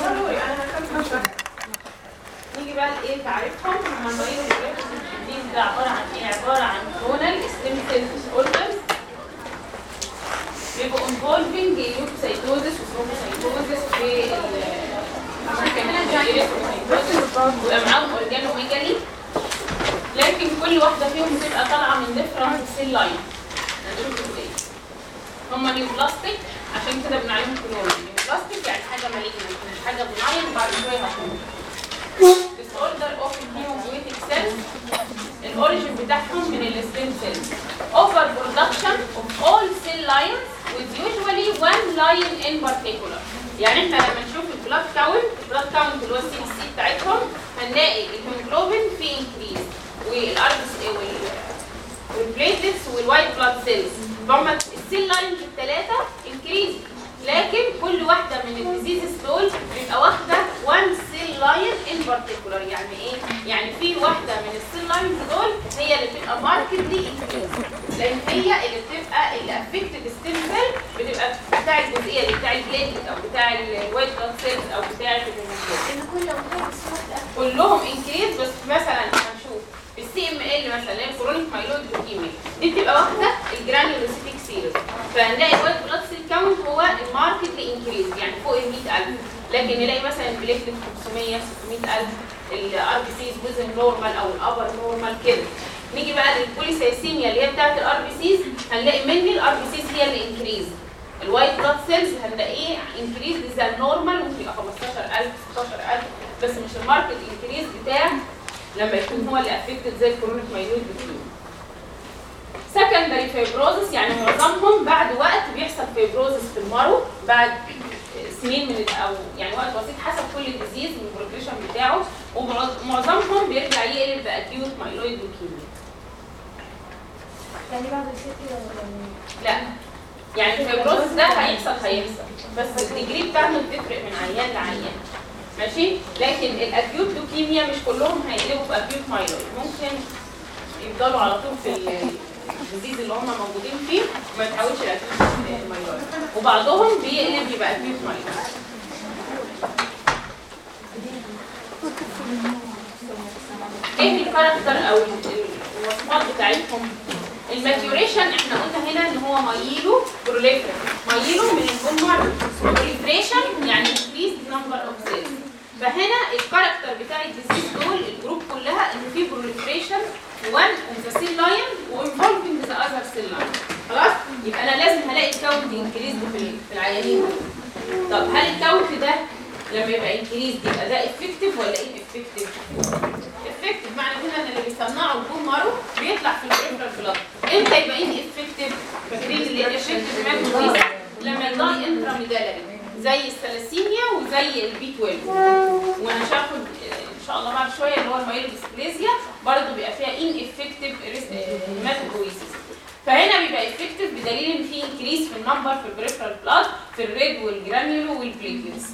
ضروري أنا نيجي بقى لإيه؟ تعريفهم. هم المريض ده عبارة عن إيه؟ عبارة عن clonal stem cell disorders بيبقوا involving leukocytosis و thrombocytosis في معاهم organomegaly لكن كل واحدة فيهم بتبقى طالعة من different cell line إزاي. هما neoplastic عشان كده بنعلمهم كلهم. neoplastic يعني حاجة malignant مش حاجة benign بعد شوية هتموت disorder of hematopoietic cells ال origin بتاعهم من ال stem cells over production of all cell lines with usually one line in particular. يعني إحنا لما نشوف ال blood count ال blood count اللي هو ال CBC بتاعتهم هنلاقي الهيموجلوبين في increased وال R وال platelets وال white blood cells فهم ال cell lines الثلاثه increased لكن كل واحدة من ال diseases دول بيبقى واخدة one cell line in particular يعني إيه؟ يعني في واحدة من ال cell lines دول هي اللي بتبقى markedly لأن هي اللي بتبقى اللي affected stem cell بتبقى بتاع الجزئية اللي بتاع ال platelet أو بتاع ال white blood cells أو بتاع الهيموجلوبين كلهم increased بس مثلا ال CML مثلا اللي هي chronic myeloid leukemia دي بتبقى واخده ال granulocytic series فهنلاقي ال white blood cell count هو ال markedly increased يعني فوق ال 100000 لكن نلاقي مثلا ال platelet 500 600000 ال RBCs within normal أو ال upper normal كده. نيجي بقى لل polycythemia اللي هي بتاعت ال RBCs هنلاقي مين ال RBCs هي اللي increased ال white blood cells هنلاقيه increased زي ال normal ممكن يبقى 15000 16000 بس مش ال marked increase بتاع لما يكون هو اللي affected زي ال chronic myeloid leukemia secondary fibrosis يعني معظمهم بعد وقت بيحصل fibrosis في ال marrow بعد سنين من أو يعني وقت بسيط حسب كل disease من ال progression بتاعه ومعظمهم بيرجع يقلب ب acute myeloid leukemia يعني بعد لا. يعني ال fibrosis ده هيحصل هيحصل. بس ال degree بتاعته بتفرق من عيان لعيان. ماشي؟ لكن ال acute leukemia مش كلهم هيقلبوا ب acute myeloid ممكن يفضلوا على طول في ال disease اللي هم موجودين فيه وما يتحولش ل acute myeloid وبعضهم بيقلب يبقى acute myeloid إيه ال character أو الصفات بتاعتهم؟ ال maturation إحنا قلنا هنا إن هو myelo بروليفرا مايلو من الجمر بروليفريشن يعني increased number of cells. فهنا الكاركتر بتاع الديزيز دول الجروب كلها إن في بروليفريشن one of the cell line وانفولفنج the other cell line. خلاص؟ يبقى أنا لازم هلاقي الكاونت انكريز في ال- في العيانين دول. طب هل الكاونت ده لما يبقى انكريز يبقى ده افكتيف ولا إيه افكتيف افكتيف معنى كده إن اللي بيصنعوا البون مارو بيطلع في ال peripheral blood إمتى يبقى ineffective فاكرين اللي هي ineffective لما ي die intramedullary زي الثلاسيميا وزي ال B12 وأنا هاخد إن شاء الله بعد شوية اللي هو ال myelodysplasia برضه بيبقى فيها ineffective hematopoiesis فهنا بيبقى effective بدليل إن في increase في ال number في ال peripheral blood في ال red وال granulo وال platelets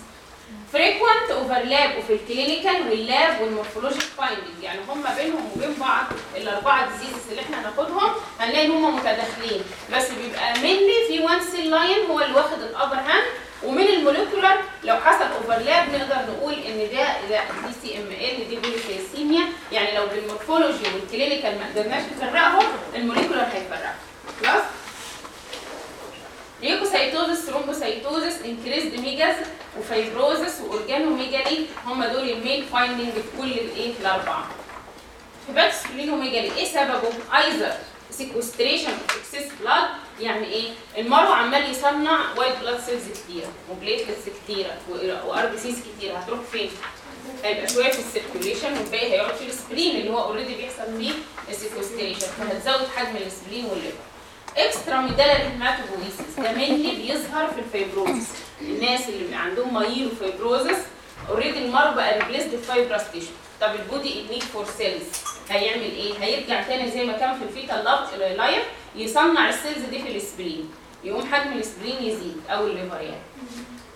frequent overlap في ال clinical وال lab وال morphologic finding يعني هم بينهم وبين بعض الأربعة diseases اللي إحنا هناخدهم هنلاقي إن هم متداخلين. بس بيبقى mainly في one cell line هو اللي واخد ال upper hand ومن ال molecular لو حصل overlap نقدر نقول إن ده ده دي CML دي polycythemia يعني لو بال morphology وال clinical ما قدرناش نفرقهم ال molecular هيفرقهم خلاص؟ leukocytosis thrombocytosis increased megas و fibrosis و organomegaly هم دول ال main finding في كل الإيه؟ الأربعة. hepatosplenomegaly إيه سببه؟ either sequestration of excess blood يعني إيه؟ ال marrow عمال يصنع white blood cells كتيره و platelets كتيره و RBCs كتيره هتروح فين؟ هيبقى شوية في ال circulation والباقي هيقعد في ال spleen اللي هو already بيحصل فيه ال sequestration فهتزود حجم ال spleen وال liver extramedullary hematopoiesis ده mainly بيظهر في ال fibrosis الناس اللي عندهم myelofibrosis already ال marrow بقى replaced fibrous tissue طب ال body in need for cells هيعمل إيه؟ هيرجع تاني زي ما كان في ال fetal life يصنع ال cells دي في ال spleen يقوم حجم ال spleen يزيد أو ال liver يعني.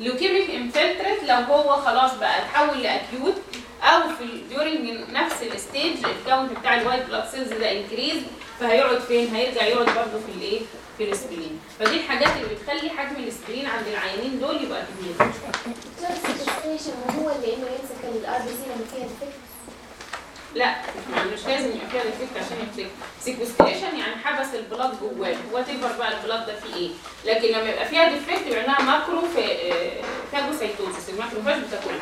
leukemic infiltrate لو هو خلاص بقى اتحول ل acute أو في during نفس ال stage ال count بتاع ال white blood cells ده increase فهيقعد فين؟ هيرجع يقعد برضه في الإيه؟ في ال spleen فدي الحاجات اللي بتخلي حجم ال spleen عند العيانين دول يبقى كبير. هو اللي ال RBC لما فيها defect effect عشان يفتكر. sequestration يعني حبس ال blood جواه. whatever بقى ال blood ده فيه إيه. لكن لما يبقى فيها defect يبقى لها macro phagocytosis ال macrophage بتاكلها.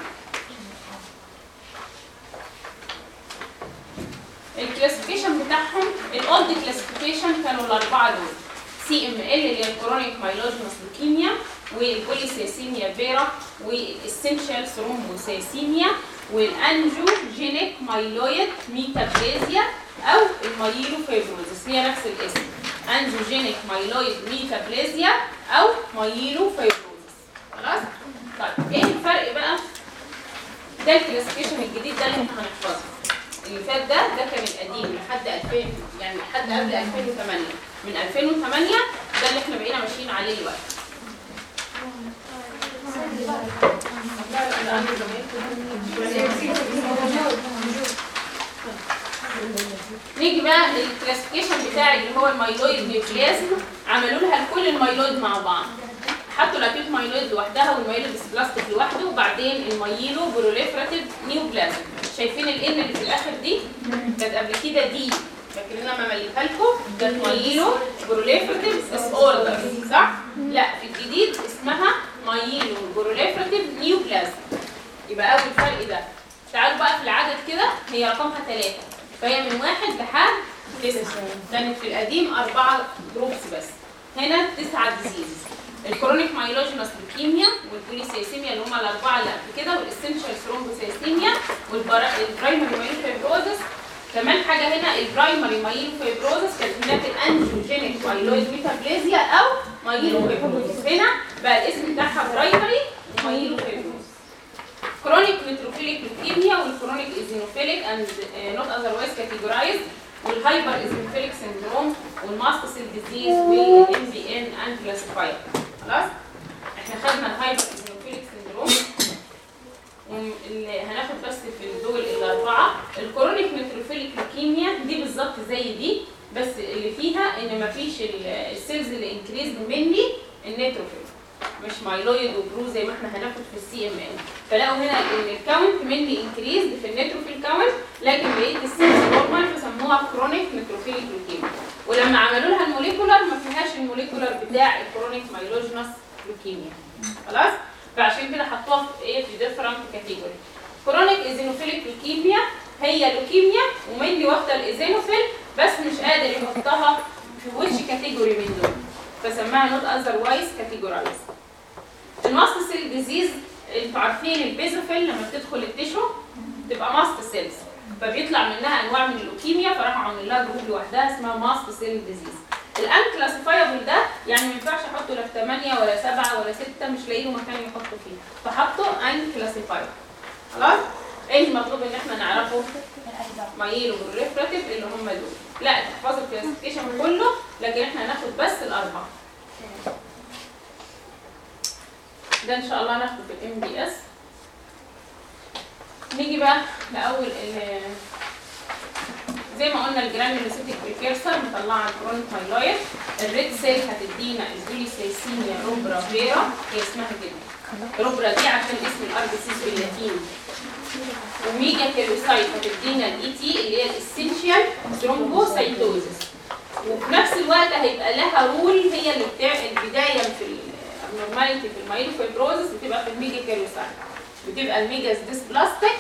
ال classification بتاعهم ال old classification كانوا الأربعة دول. CML اللي هي ال chronic myelogenous leukemia والبوليسيسيميا فيرا والاسينشال ثرومبوسيسيميا والانجوجينيك مايلويد ميتابليزيا أو المايلوفيبروزس هي نفس الاسم. agnogenic myeloid metaplasia أو myelofibrosis خلاص؟ طيب إيه الفرق بقى ده ال classification الجديد ده اللي إحنا هنحفظه. اللي فات ده ده كان القديم لحد 2000 يعني لحد قبل 2008 من 2008 ده اللي إحنا بقينا ماشيين عليه دلوقتي. نيجي بقى لل classification بتاع اللي هو ال myeloid neoplasm عملوا لها كل ال myeloid مع بعض. حطوا ال acute myeloid لوحدها وال myelodysplastic لوحده. وبعدين ال myeloproliferative neoplasm. شايفين ال N اللي في الآخر دي؟ كانت قبل كده دي. فاكرينها ما مليتها لكم؟ كانت myeloproliferative disorder صح؟ لا في الجديد اسمها myeloproliferative neoplasm يبقى أول فرق ده. تعالوا بقى في العدد كده هي رقمها ثلاثة فهي من واحد لحد تسعة. كانت في القديم أربعة groups بس. هنا تسعة disease ال chronic myelogenous leukemia وال polycythemia اللي هم الأربعة اللي قبل كده وال essential thrombocythemia وال primary myelofibrosis كمان حاجة هنا ال primary myelofibrosis كانت هناك ال agnogenic myeloid metaplasia أو myelofibrosis هنا بقى الاسم بتاعها primary chronic neutrophilic leukemia وال chronic eosinophilic and uh, not otherwise categorized وال hypereosinophilic syndrome وال mast cell disease وال MPN unclassified خلاص؟ إحنا خدنا ال hyper syndrome. واللي هناخد بس في الدول الاربعه ال chronic neutrophilic leukemia دي بالظبط زي دي بس اللي فيها إن مفيش ال cells اللي increase mainly ال neutrophil. مش myeloid و pro زي ما إحنا هناخد في ال CML. فلقوا هنا إن ال count mainly increase في ال neutrophil count لكن بقيه ال cells normal فسموها chronic neutrophilic leukemia ولما عملوا لها ال molecular ما فيهاش ال molecular بتاع ال chronic myelogenous leukemia خلاص؟ فعشان كده حطوها في إيه في different category chronic eosinophilic leukemia هي leukemia و mainly واخدة ال eosinophil بس مش قادر يحطها في which category من دول. فسماها not otherwise categorized ال mast cell disease أنتوا عارفين ال basophil لما بتدخل ال tissue تبقى mast cells فبيطلع منها أنواع من اللوكيميا فراحوا عاملين لها group لوحدها اسمها mast cell disease ال unclassifiable ده يعني ما ينفعش احطه لا في 8 ولا 7 ولا 6 مش لاقي له مكان يحطه فيه. فحطه unclassifiable خلاص؟ إيه المطلوب ان إحنا نعرفه؟ myeloproliferative اللي هم دول. لا تحفظوا ال classification كله لكن إحنا هناخد بس الأربعة. ده إن شاء الله هناخده في ال MDS نيجي بقى لأول زي ما قلنا ال granulocytic precursor مطلعة ال chronic myeloid. ال red cell هتدينا ال polycythemia rubra vera هي اسمها كده. rubra دي عشان اسم ال RBC باللاتيني و megakaryocyte هتدينا ال ET اللي هي ال essential thrombocytosis وفي نفس الوقت هيبقى لها role هي اللي بتاع البداية في ال abnormality في ال myelofibrosis بتبقى في ال megakaryocyte. بتبقى ال megas dysplastic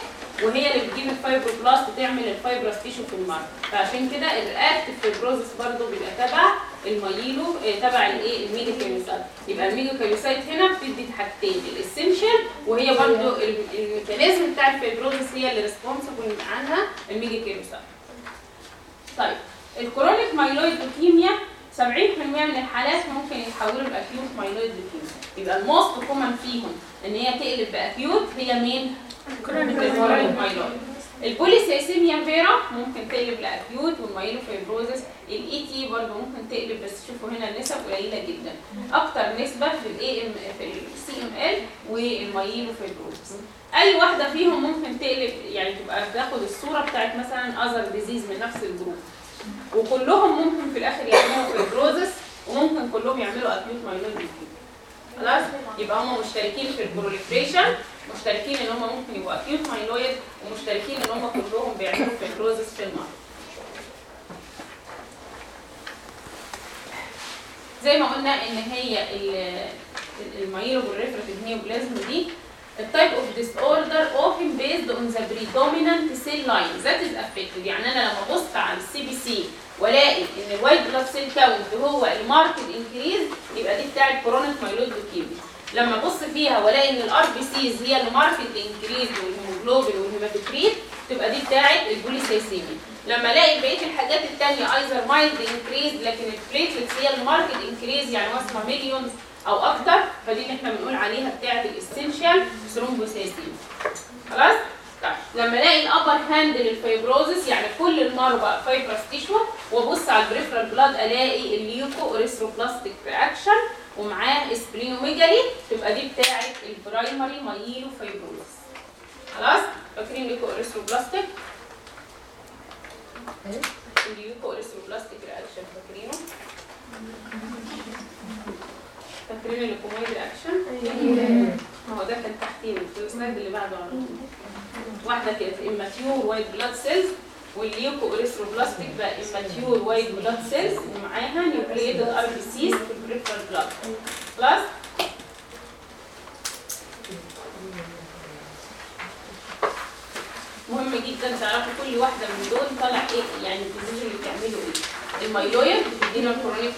وهي اللي بتجيب ال fibroblast تعمل ال fibrous tissue في ال marrow فعشان كده ال reactive fibrosis برضه بيبقى تبع ال myelo آه، تبع الايه ال megakaryocyte يبقى ال megakaryocyte هنا بتدي حاجتين ال essential وهي برضه ال- ال mechanism بتاع ال fibrosis هي اللي responsible عنها ال megakaryocyte طيب ال chronic myeloid leukemia 70% من الحالات ممكن يتحولوا ل acute myeloid leukemia يبقى ال most common فيهم إن هي تقلب ب acute هي مين؟ chronic myeloid ال polycythemia vera ممكن تقلب ل acute وال myelofibrosis ال ET برضه ممكن تقلب بس شوفوا هنا النسب قليلة جدا. أكتر نسبة في ال AM في ال CML أي واحدة فيهم ممكن تقلب يعني تبقى تاخد الصورة بتاعت مثلا other disease من نفس ال group. وكلهم ممكن في الآخر يعملوا fibrosis وممكن كلهم يعملوا acute myeloid خلاص؟ يبقى هم مشتركين في ال proliferation مشتركين إن هم ممكن يبقوا acute myeloid ومشتركين إن هم كلهم بيعملوا fibrosis في ال marrow. زي ما قلنا إن هي ال myeloproliferative neoplasm دي. ال type of disorder often based on the predominant cell line that is affected يعني أنا لما ابص على ال CBC والاقي إن ال white blood cell count هو ال marked increase يبقى دي بتاعت chronic myeloid leukemia لما ابص فيها والاقي إن ال RBCs هي اللي marked increase والهيموجلوبين وال hematocrit تبقى دي بتاعت ال polycythemia لما ألاقي بقية الحاجات الثانية either mild increase لكن ال platelets هي ال marked increase يعني وصلها millions أو أكتر فدي اللي إحنا بنقول عليها بتاعة ال essential thrombocythemia خلاص؟ طيب. لما ألاقي ال upper hand لل fibrosis يعني كل ال marrow fibrous tissue وأبص على ال peripheral blood ألاقي ال leukoerythroblastic reaction ومعاه splenomegaly تبقى دي بتاعة ال primary myelofibrosis خلاص؟ فاكرين leukoerythroblastic ال leukoerythroblastic reaction فاكرينه؟ فاكرين ال leukemoid reaction؟ ما هو ده كان تحتين في ال slide اللي بعده على طول. واحدة كانت immature white blood cells. وال leukoerythroblastic بقى immature white blood cells ومعاها nucleated RBCs في ال peripheral blood خلاص مهم جدا تعرفوا كل واحدة من دول طالع إيه يعني ال disease اللي بتعمله إيه. ال myeloid بتدينا ال chronic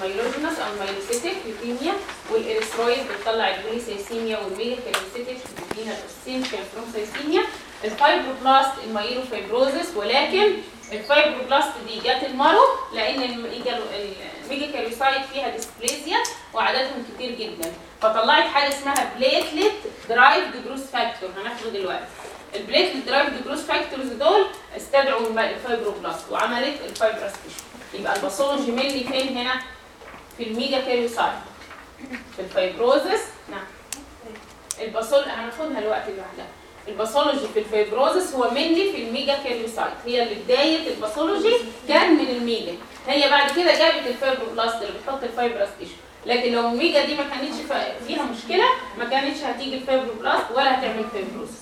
myelogenous أو ال myelocytic leukemia وال erythroid بتطلع ال polycythemia وال mega بتدينا ال essential thrombocythemia ال fibroblast ال myelofibrosis ولكن ال fibroblast دي جت ال marrow لأن ال megakaryocyte فيها dysplasia وعددهم كتير جدا. فطلعت حاجة اسمها platelet derived growth factor هناخده دلوقتي. ال platelet derived growth factors دول استدعوا ال fibroblast وعملت ال fibrous يبقى ال pathology mainly فين هنا؟ في ال megakaryocyte في ال fibrosis؟ نعم. ال pathol هناخدها الوقت لوحدها. ال pathology في ال fibrosis هو mainly في ال megakaryocyte هي اللي بداية ال pathology كان من ال mega. هي بعد كده جابت ال fibroblast اللي بتحط ال fibrous tissue لكن لو ال mega دي ما كانتش فيها مشكلة ما كانتش هتيجي ال fibroblast ولا هتعمل fibrosis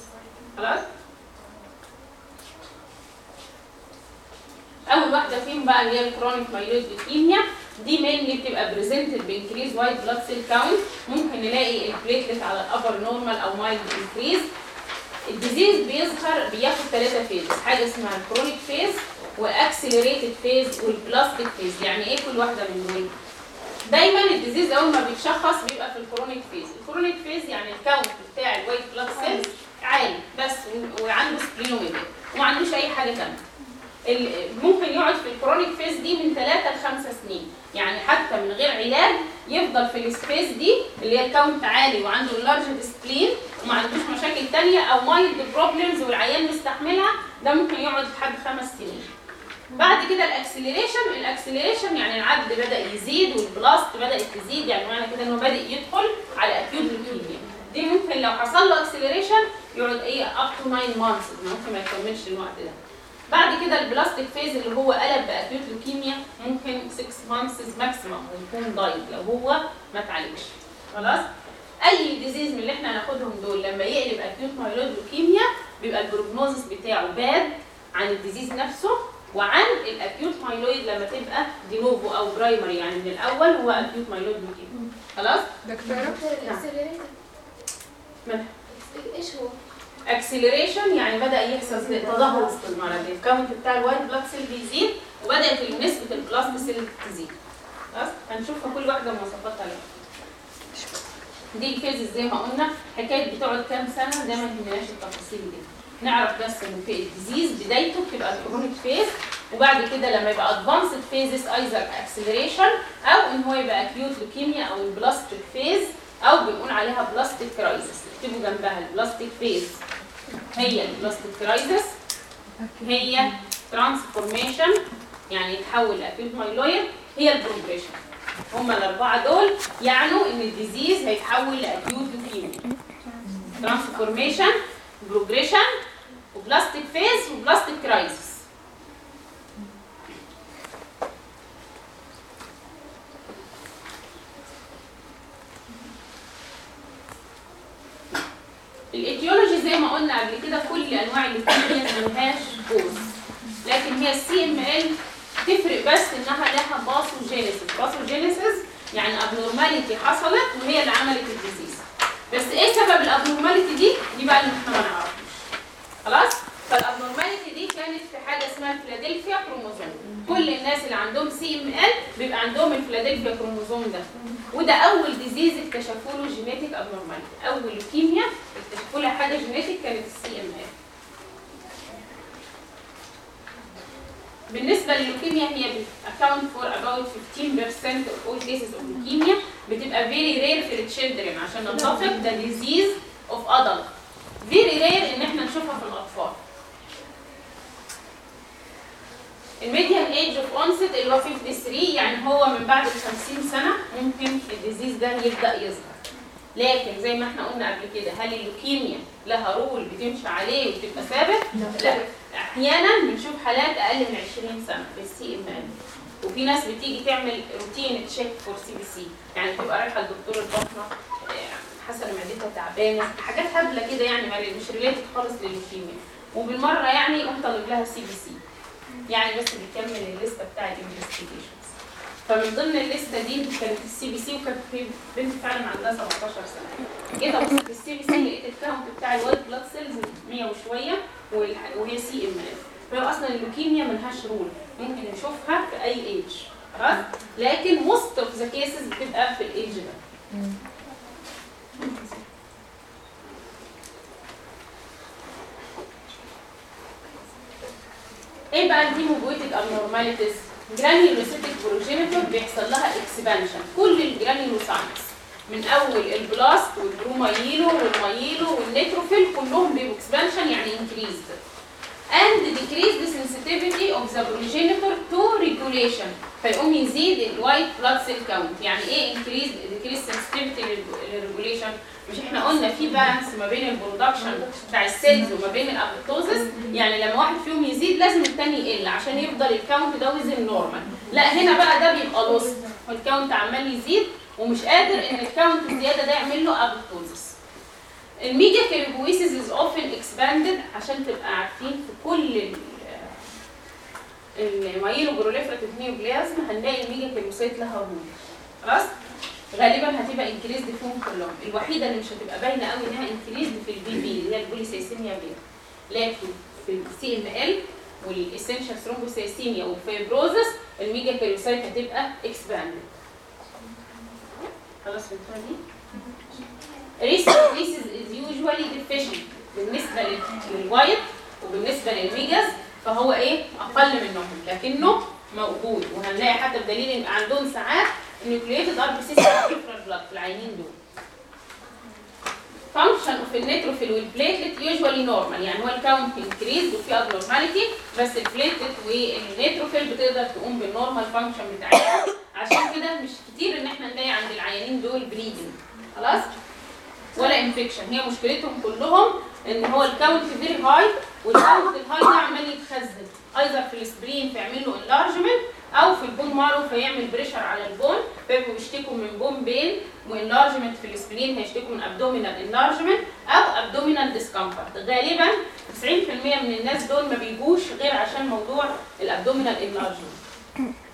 خلاص؟ أول واحدة فيهم بقى اللي هي ال chronic myeloid leukemia. دي mainly بتبقى presented ب increase white blood cell count ممكن نلاقي ال platelet على ال upper normal أو mild increase ال disease بيظهر بياخد ثلاثة phases. حاجة اسمها ال chronic phase و accelerated phase وال blastic phase يعني إيه كل واحدة من دول؟ دايما ال disease أول ما بيتشخص بيبقى في ال chronic phase ال chronic phase يعني ال count بتاع ال white blood cells عالي بس وعنده splenomega وما عندوش أي حاجة ثانية ممكن يقعد في ال chronic phase دي من 3 ل 5 سنين. يعني حتى من غير علاج يفضل في ال phase دي اللي هي ال count عالي وعنده ال large spleen وما عندوش مشاكل ثانية أو mild problems والعيان مستحملها ده ممكن يقعد لحد خمس سنين. بعد كده ال acceleration ال acceleration يعني العد بدأ يزيد وال blast بدأت تزيد يعني معنى كده إنه بدأ يدخل على acute leukemia دي ممكن لو حصل له acceleration يقعد إيه؟ up to 9 months ممكن ما يكملش الوقت ده. بعد كده ال blastic phase اللي هو قلب ب acute leukemia ممكن 6 months maximum ويكون died لو هو ما اتعالجش. خلاص؟ أي disease من اللي إحنا هناخدهم دول لما يقلب acute myeloid leukemia بيبقى ال prognosis بتاعه bad عن ال disease نفسه وعن ال acute myeloid لما تبقى de novo أو primary يعني من الأول هو acute myeloid leukemia خلاص؟ دكتورة؟ من إيش هو؟ acceleration يعني بدأ يحصل تدهور في المرض. ال count بتاع ال white blood cell بيزيد وبدأت نسبه ال blast cell تزيد. خلاص؟ هنشوفها كل واحدة مواصفاتها دي ال phase زي ما قلنا حكاية بتقعد كام سنة؟ ده ما يهمناش التفاصيل دي. نعرف بس إن في ال disease بدايته بتبقى ال chronic phase وبعد كده لما يبقى advanced phases either acceleration أو إن هو يبقى acute leukemia أو ال blastic phase أو بنقول عليها blastic crisis اكتبوا جنبها ال blastic phase هي ال blastic crisis هي transformation يعني يتحول ل acute myeloid هي ال progression هما الأربعة دول يعنوا إن الديزيز هيتحول لاكيوت لوكيميا ترانسفورميشن بروجريشن وبلاستيك فيز وبلاستيك كرايسيس ال etiology زي ما قلنا قبل كده كل أنواع اللوكيميا ملهاش cause لكن هي ال CML تفرق بس إنها لها pathogenesis pathogenesis يعني abnormality حصلت وهي اللي عملت ال disease. بس إيه سبب ال abnormality دي؟ دي بقى اللي إحنا ما نعرفش خلاص؟ فال abnormality دي كانت في حاجة اسمها ال Philadelphia chromosome. كل الناس اللي عندهم CML بيبقى عندهم ال Philadelphia chromosome ده. وده أول disease اكتشفوا له genetic abnormality أول لوكيميا اكتشفوا لها حاجة genetic كانت ال CML بالنسبة لللوكيميا هي account for about 15% of all cases of leukemia. بتبقى very rare في ال children عشان نتفق ده disease of adult. Very rare إن إحنا نشوفها في الأطفال. ال median age of onset اللي هو 53 يعني هو من بعد ال 50 سنة ممكن ال disease ده يبدأ يظهر. لكن زي ما إحنا قلنا قبل كده هل اللوكيميا لها rule بتمشي عليه وبتبقى ثابت؟ لا. أحيانا بنشوف حالات أقل من 20 سنة بال CML وفي ناس بتيجي تعمل routine check for CBC يعني تبقى رايحة لدكتور البطنة آه، حاسه ان معدتها تعبانة حاجات هبلة كده يعني مش related خالص لللوكيميا وبالمرة يعني يقوم طالب لها CBC يعني بس بيكمل الليستة بتاع ال investigations فمن ضمن الليستة دي كانت ال CBC وكانت في بنت فعلا عندها 17 سنة. جيت أبص في ال CBC لقيت ال count بتاع ال white blood cells 100 وشوية وهي CML فهي أصلا اللوكيميا ملهاش rule. ممكن نشوفها في أي ايج خلاص؟ لكن most of the cases بتبقى في الايج ده. إيه بقى ال hemopoietic abnormalities granulocytic progenitor بيحصل لها expansion كل ال granulocytes من أول البلاست والبرومايلو والمايلو والنيتروفيل كلهم بيبقوا expansion يعني increased and decrease the sensitivity of the progenitor to regulation. فيقوم يزيد ال white blood cell count يعني إيه increase decrease sensitivity لل regulation مش إحنا قلنا في balance ما بين ال production بتاع ال cells وما بين ال apoptosis يعني لما واحد فيهم يزيد لازم التاني يقل عشان يفضل ال count ده within normal لا هنا بقى ده بيبقى loss وال count عمال يزيد ومش قادر إن ال count الزيادة ده يعمل له apoptosis ال megakaryopoiesis is often expanded عشان تبقى عارفين في كل ال myeloproliferative neoplasm هنلاقي ال megakaryocyte لها role خلاص؟ غالبا هتبقى increased فيهم كلهم. الوحيدة اللي مش هتبقى باينة قوي إنها increased في ال PV اللي هي ال polycythemia V. لكن في ال CML وال essential thrombocythemia وال fibrosis ال megakaryocyte هتبقى expanded خلاص فهمتوا دي؟ Usually deficient بالنسبة لل- لل white وبالنسبة لل megas فهو إيه؟ أقل منهم لكنه موجود. وهنلاقي حتى بدليل إن عندهم ساعات nucleated RC blood في العيانين دول. Function of ال neutrophil وال platelet usually normal. يعني هو ال count increased وفي abnormality بس ال platelet وال neutrophil بتقدر تقوم بال normal function بتاعتها. عشان كده مش كتير إن إحنا نلاقي عند العيانين دول bleeding خلاص؟ ولا infection هي مشكلتهم كلهم إن هو ال count very high وال count ال high ده عمال يتخزن. أيضا في ال spleen فيعمل له enlargement أو في ال bone marrow فيعمل pressure على ال bone فيبقوا بيشتكوا من bone pain و enlargement في ال spleen هيشتكوا من abdominal enlargement أو abdominal discomfort غالبا 90% من الناس دول ما بيجوش غير عشان موضوع ال abdominal enlargement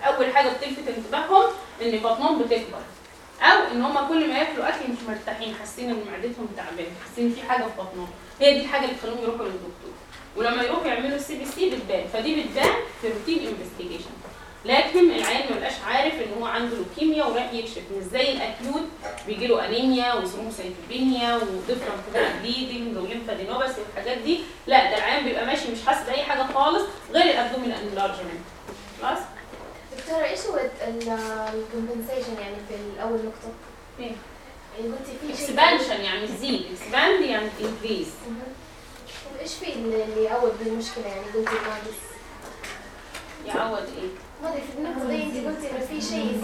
أول حاجة بتلفت انتباههم إن بطنهم بتكبر أو إن هم كل ما ياكلوا أكل مش مرتاحين حاسين إن معدتهم تعبانة حاسين في حاجة في بطنهم. هي دي الحاجة اللي تخليهم يروحوا للدكتور. ولما يروحوا يعملوا ال CBC بتبان. فدي بتبان في routine investigation لكن العيان ما بيبقاش عارف إن هو عنده لوكيميا ورايح يكشف مش زي ال acute بيجي له أنيميا و thrombocytopenia و different بقى bleeding و lymphadenopathy والحاجات دي. لا ده العيان بيبقى ماشي مش حاسس بأي حاجة خالص غير ال abdomen enlargement خلاص؟ دكتورة إيش هو ال compensation يعني في الأول نقطة؟ إيه؟ يعني قلتي في expansion يعني تزيد expand يعني increase إيش في اللي يعوض بالمشكلة يعني؟ قلتي؟ يعوض إيه؟ في النقطة دي انت قلتي انه في شيء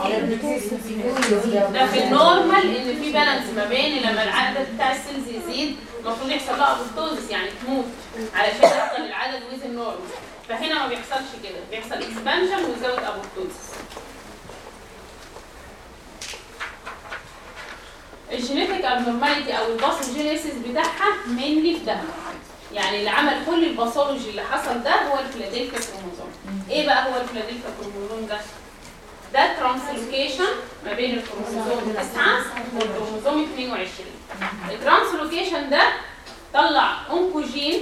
يزيد ده في ال normal ان في balance ما بين لما العدد بتاع ال cells يزيد المفروض يحصل لها apoptosis يعني تموت علشان يفضل العدد within ال normal فهنا ما بيحصلش كده بيحصل expansion without apoptosis ال genetic abnormality أو ال pathogenesis بتاعها mainly في ده يعني اللي عمل كل ال pathology اللي حصل ده هو ال Philadelphia chromosome. إيه بقى هو ال Philadelphia chromosome ده؟ ده translocation ما بين الكروموزوم 9 والكروموزوم 22 ال translocation ده طلع oncogene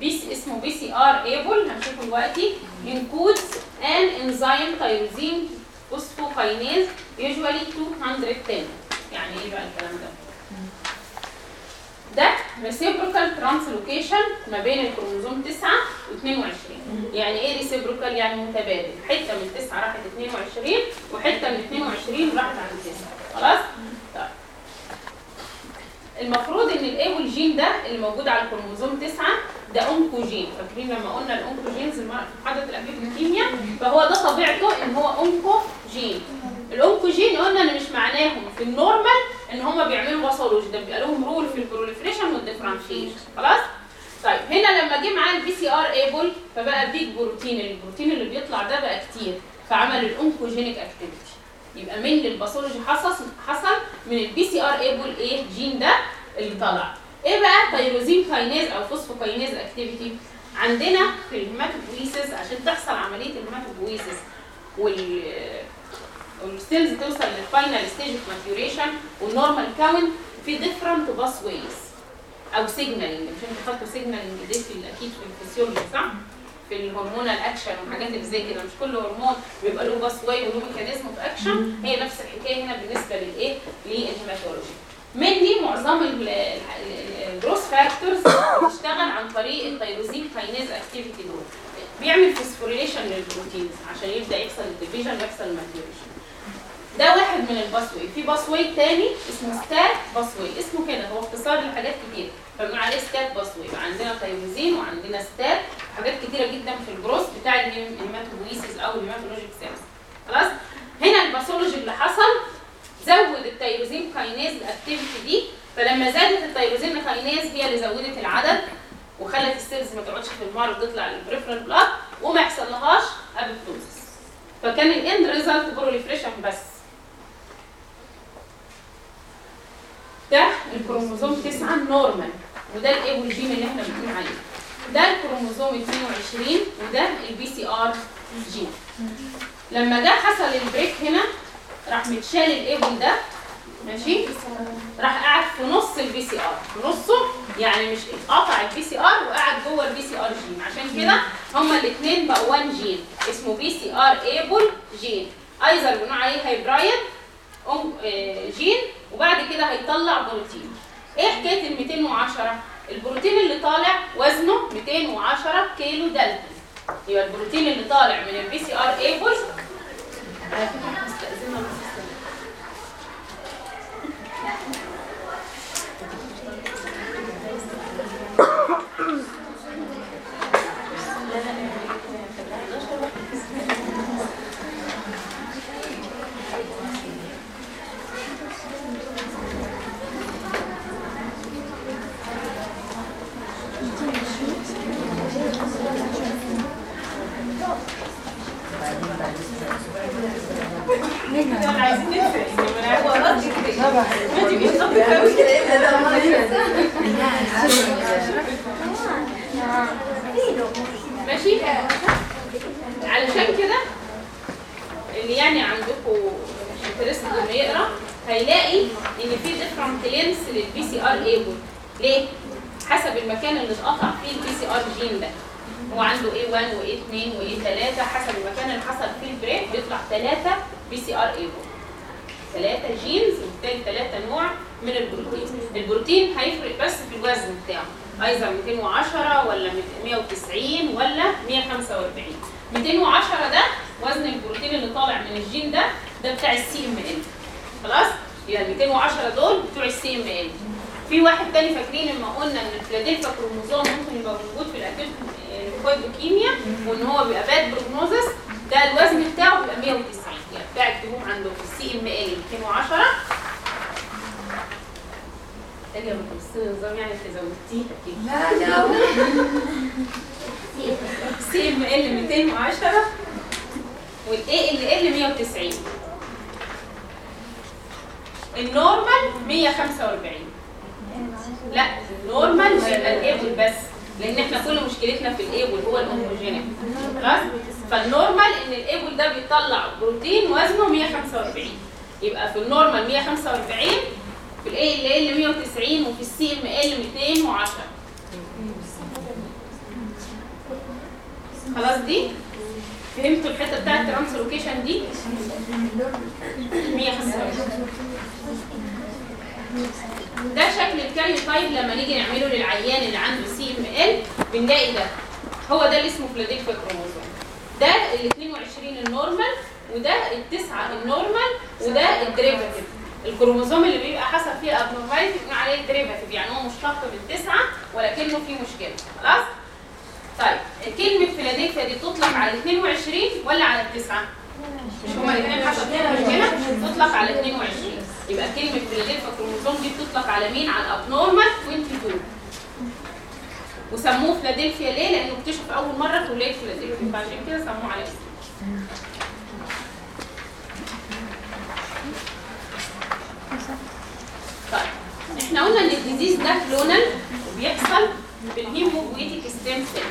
piece اسمه BCR-ABL هنشوفه دلوقتي encodes an enzyme tyrosine phosphokinase usually 210 يعني إيه بقى الكلام ده؟ ده reciprocal translocation ما بين الكروموزوم 9 و 22 يعني إيه reciprocal يعني متبادل. حتة من 9 راحت 22 وحتة من 22 راحت عند 9 خلاص؟ طيب. المفروض إن ال ABL gene ده اللي موجود على الكروموزوم 9 ده oncogene فاكرين لما قلنا ال oncogenes في محاضره البيوكيميا فهو ده طبيعته إن هو oncogene ال oncogene قلنا إن مش معناهم. في ال normal إن هم بيعملوا pathology ده بيبقى لهم role في ال proliferation وال differentiation خلاص؟ طيب هنا لما جه معاه ال BCR-ABL فبقى big بروتين البروتين اللي بيطلع ده بقى كتير فعمل ال oncogenic activity يبقى من ال pathology حصل حصل من ال BCR-ABL إيه جين ده اللي طلع. إيه بقى؟ tyrosine kinase أو phosphokinase activity عندنا في ال hematopoiesis عشان تحصل عملية ال hematopoiesis وال وال cells توصل لل final stage of maturation وال normal count في different pathways أو signaling مش أنتوا خدتوا signaling دي في أكيد في الفسيولوجي صح؟ في ال hormonal action والحاجات اللي زي كده مش كل هرمون بيبقى له pathway وله mechanism of action هي نفس الحكاية هنا بالنسبة للايه؟ لل hematology. مني معظم ال growth factors بتشتغل عن طريق ال tyrosine kinase activity دول بيعمل phosphorylation لل proteins عشان يبدا يحصل ال division ويحصل ال maturation ده واحد من ال pathway. في pathway تاني اسمه STAT pathway. اسمه كده هو اختصار لحاجات كتير. فبنقول عليه STAT pathway. عندنا تيروزين وعندنا STAT حاجات كتيرة جدا في الجروس بتاع ال hem- ال hematopoiesis أو ال hematologic cells. خلاص؟ هنا ال pathology اللي حصل زود ال tyrosine kinase ال activity دي. فلما زادت ال tyrosine kinase هي اللي زودت العدد وخلت ال cells ما تقعدش في ال marrow تطلع لل peripheral blood وما يحصلهاش apoptosis فكان ال end result proliferation بس. ده الكروموزوم 9 normal وده ال ABL gene اللي إحنا بنقول عليه. ده الكروموزوم 22 وده ال BCR جين لما جه حصل ال break هنا راح متشال ال ABL ده ماشي؟ راح قاعد في نص ال BCR في نصه يعني مش اتقطع ال BCR وقعد جوه ال BCR gene عشان كده هما الاثنين بقوا one gene اسمه BCR-ABL gene either بنقول عليه آه، جين وبعد كده هيطلع بروتين. إيه حكاية ال 210 البروتين اللي طالع وزنه 210 كيلو دالتون يبقى البروتين اللي طالع من ال BCR-ABL على فكره إحنا استاذنا بس استنى. يلا عايزين نفرق إنما هو رد كده ما تبقيش قوي ماشي علشان كده اللي يعني عندكم interest انه يقرا هيلاقي ان في lengths لل BCR-ABL ليه؟ حسب المكان اللي اتقطع فيه ال BCR gene ده. هو عنده A 1 و A 2 و A 3 حسب المكان اللي حصل فيه ال break بيطلع 3 BCR-ABL ثلاثة genes وبالتالي ثلاثة نوع من البروتين. البروتين هيفرق بس في الوزن بتاعه. أيضا 210 ولا 190 ولا 145 210 ده وزن البروتين اللي طالع من الجين ده ده بتاع ال CML خلاص؟ يبقى ال 210 دول بتوع ال CML في واحد تاني فاكرين لما قلنا إن ال Philadelphia chromosome ممكن يبقى موجود في ال acute lymphoid وإن هو بيبقى bad prognosis ده الوزن بتاعه بيبقى 190 يعني بتاع الدهون عنده في ال CML 210 تاني لما تبصي النظام يعني انت زودتيه أكيد. لا لا. CML 210 وال ALL 190 ال normal 145 لا ال normal هيبقى ال ABL بس لأن إحنا كل مشكلتنا في ال ABL هو ال oncogenic. خلاص؟ فال normal إن ال ABL ده بيطلع بروتين وزنه 145 يبقى في ال normal 145 في ال ALL 190 وفي ال CML 210 خلاص دي؟ فهمتوا الحتة بتاعت ال translocation دي؟ 145 ده شكل ال karyotype لما نيجي نعمله للعيان اللي عنده CML بنلاقي ده. هو ده اللي اسمه Philadelphia chromosome ده ال 22 ال normal وده التسعة ال normal وده ال derivative الكروموزوم اللي بيبقى حصل فيه ال abnormality بنقول عليه ال derivative يعني هو مشتق بالتسعه ولكنه فيه مشكلة. خلاص؟ طيب كلمه فيلادلفيا دي تطلق على ال 22 ولا على التسعه؟ مش هما الاثنين حصل فيها مشكله تطلق على 22 يبقى كلمه Philadelphia chromosome دي بتطلق على مين؟ على ال abnormal 22 وسموه فيلادلفيا ليه؟ لأنه اكتشف أول مرة في ولاية فيلادلفيا فعشان كده سموه على طيب إحنا قلنا إن ال disease ده clonal وبيحصل في ال hematopoietic stem cell.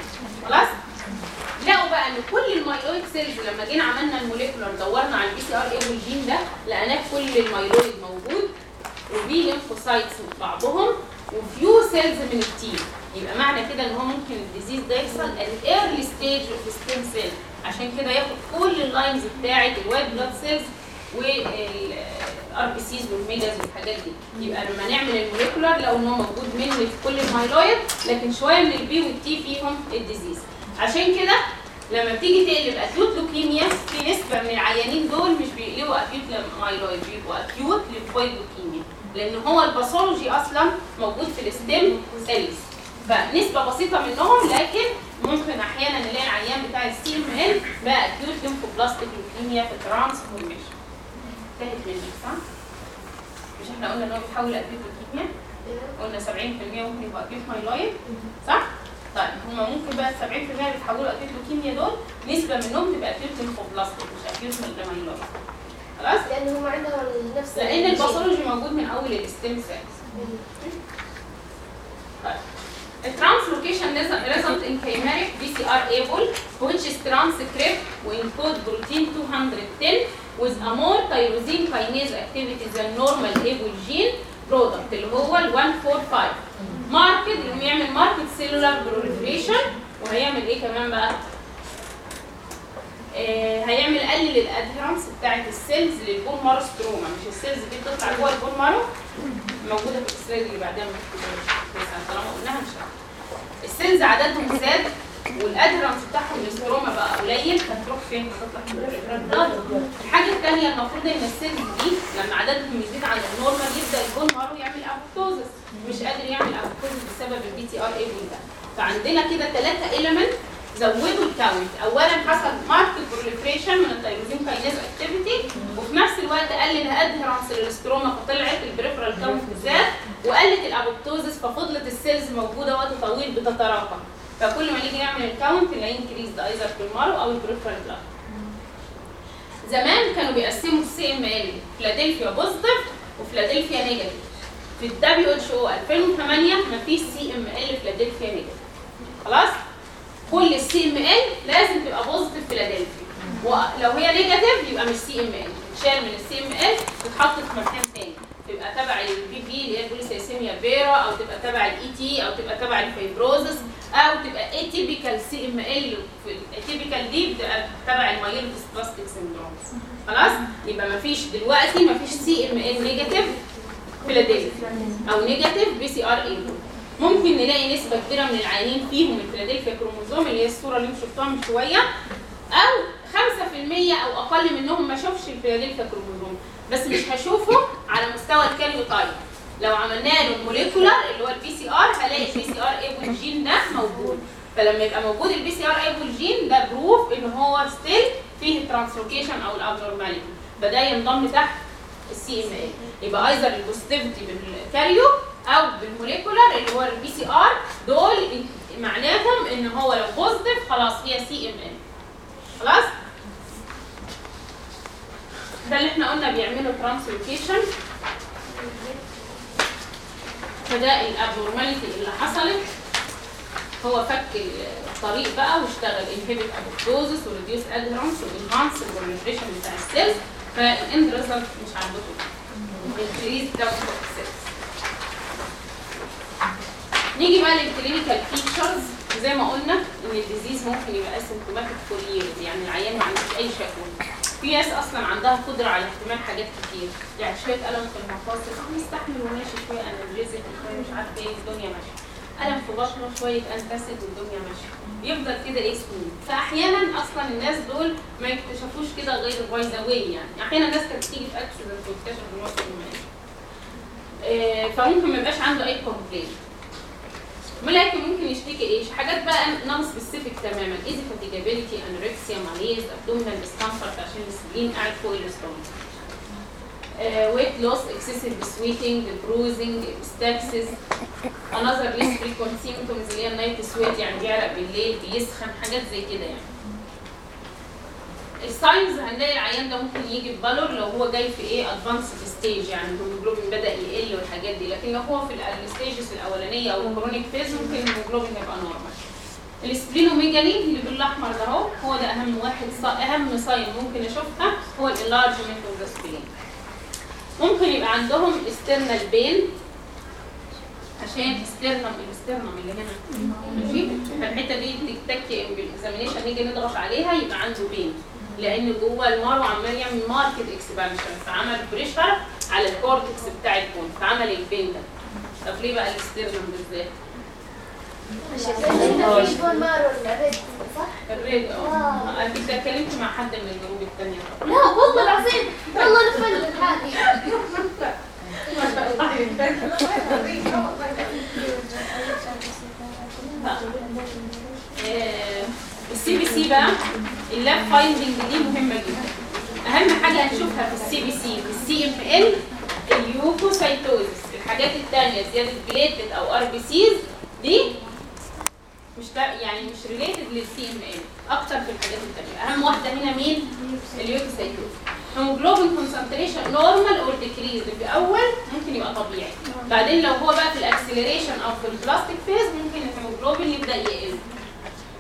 خلاص؟ لقوا بقى إن كل ال myeloid cells لما جينا عملنا ال molecular دورنا على ال BCR-ABL gene ده لقيناه كل ال myeloid موجود وفي lymphocytes بعضهم و few cells من ال stem يبقى معنى كده إن هو ممكن ال disease ده يحصل at early stage of stem cell. عشان كده ياخد كل ال lines بتاعة ال white blood cells وال RBCs وال megas والحاجات دي. يبقى لما نعمل ال molecular لو إن هو موجود منه في كل ال myeloid لكن شوية من ال B وال T فيهم ال disease. عشان كده لما بتيجي تقلب acute leukemia في نسبة من العيانين دول مش بيقلبوا acute myeloid بيبقوا acute lymphoid leukemia لأن هو ال pathology أصلا موجود في ال stem cells فنسبة بسيطة منهم لكن ممكن أحيانا نلاقي العيان بتاع ال CML بقى acute lymphoblastic leukemia في transformation انتهت منك صح؟ مش إحنا قلنا إن هو بيتحول ل acute leukemia قلنا 70% ممكن يبقى acute myeloid صح؟ طيب هما ممكن بقى ال 70% اللي بيتحولوا acute leukemia دول نسبة منهم تبقى acute lymphoblastic مش acute myeloid خلاص؟ لأن هم عندهم نفس لأن ال pathology موجود من أول ال stem cells. The translocation result in chimeric BCR-ABL which is transcript encode protein 210 with a more tyrosine kinase activity than normal ABL gene product اللي هو ال 145 marked اللي يعمل marked cellular proliferation وهيعمل إيه كمان بقى؟ آه هيعمل قلل ال adherence بتاعت ال cells لل bone marrow stroma مش ال cells دي بتطلع جوه ال bone marrow موجودة في ال slide اللي بعدها طالما قلناها مش. ال cells عددهم زاد وال adherence بتاعهم لل stroma بقى قليل هتروح فين؟ هتطلع في الحاجة الثانية المفروض إن ال cells دي لما عددهم يزيد عن ال normal يبدأ ال bone marrow يعمل apoptosis مش قادر يعمل apoptosis بسبب ال BCR-ABL ده فعندنا كده ثلاثة element زودوا ال count اولا حصل marked proliferation من ال tyrosine kinase activity وفي نفس الوقت قلل ال adherence لل stroma فطلعت ال peripheral count زاد وقلت ال apoptosis ففضلت ال cells موجودة وقت طويل بتتراكم. فكل ما نيجي نعمل ال count نلاقي increase ده either في ال marrow أو ال peripheral blood زمان كانوا بيقسموا ال CML Philadelphia positive و Philadelphia negative في ال WHO 2008 مفيش CML Philadelphia negative خلاص؟ كل ال CML لازم تبقى positive Philadelphia ولو هي negative يبقى مش CML تشال من ال CML تتحط في مكان تاني. تبقى تبع ال PV اللي هي ال polycythemia vera أو تبقى تبع ال ET أو تبقى تبع ال fibrosis أو تبقى atypical CML ال atypical دي بتبقى تبع ال myelodysplastic syndrome خلاص؟ يبقى مفيش دلوقتي مفيش CML negative Philadelphia أو negative BCR-A ممكن نلاقي نسبة كبيرة من العيانين فيهم ال Philadelphia chromosome اللي هي الصورة اللي أنتم شفتوها من شوية أو 5% أو أقل منهم ما شافش ال Philadelphia chromosome. بس مش هشوفه على مستوى ال karyotype لو عملنا له molecular اللي هو ال PCR هلاقي ال BCR-ABL gene ده موجود. فلما يبقى موجود ال BCR-ABL gene ده proof إن هو still فيه ال translocation أو ال abnormality فده ينضم تحت ال CML يبقى either ال positivity بال karyo أو بال molecular اللي هو ال PCR دول معناهم إن هو لو positive خلاص هي CML خلاص؟ ده اللي إحنا قلنا بيعملوا translocation فده ال abnormality اللي حصلت. هو فك الطريق بقى واشتغل inhibit apoptosis و reduce adherence و enhance ال proliferation بتاع ال cells فال end result مش عندكم increase ده number السيلز نيجي بقى لل clinical features زي ما قلنا إن ال disease ممكن يبقى asymptomatic for years يعني العيان ما عندوش أي شكوى. في ناس أصلا عندها قدرة على احتمال حاجات كتير. يعني شوية ألم في المفاصل. أه مستحمل وماشي شوية analgesic شوية مش عارف إيه الدنيا ماشية. ألم في بطنه شوية antacid والدنيا ماشية. يفضل كده إيه سنين. فاحيانا أصلا الناس دول ما يكتشفوش كده غير by the way يعني. أحيانا الناس كانت بتيجي في accident وتكتشف الموت آه، فممكن ما يبقاش عنده أي complain ولكن ممكن يشتكي إيه حاجات بقى non-specific تماما. easy fatigability anorexia malaise abdominal discomfort عشان ال spleen قاعد فوق ال stomach weight loss excessive sweating bruising ستابسز other less frequent symptoms اللي هي ال night sweat يعني بيعرق بالليل بيسخن حاجات زي كده يعني. ال signs هنلاقي العيان ده ممكن يجي ب pallor لو هو جاي في إيه advanced stage يعني الهيموجلوبين بدأ يقل والحاجات دي. لكن لو هو في ال stages الأولانية أو ال chronic phase ممكن الهيموجلوبين يبقى normal ال splenomegaly اللي بالأحمر ده أهو هو ده أهم واحد صا... أهم sign ممكن أشوفها هو ال enlargement of the spleen ممكن يبقى عندهم sternal pain عشان sternum ال sternum اللي هنا. ماشي؟ فالحتة دي تتكي بال examination نيجي نضغط عليها يبقى عنده pain لأن جوه ال marrow عمال يعمل marked expansion فعمل pressure على ال cortex بتاع ال bone فعمل ده. طب ليه بقى ال sternum بالذات؟ ال red صح؟ ال red آه. أكيد ده اتكلمت مع حد من ال group الثانية لا والله العظيم والله نفل هذه. ال CBC بقى ال lab finding دي مهمة جدا. أهم حاجة هنشوفها في ال CBC في ال CML ال leukocytosis الحاجات الثانية زيادة platelet أو RBCs دي مش يعني مش related لل CML أكتر في الحاجات الثانية أهم واحدة هنا مين؟ ال leukocytosis hemoglobin concentration normal or decrease في الأول ممكن يبقى طبيعي. بعدين لو هو بقى في ال acceleration أو في ال blastic phase ممكن الهيموجلوبين يبدأ يقل.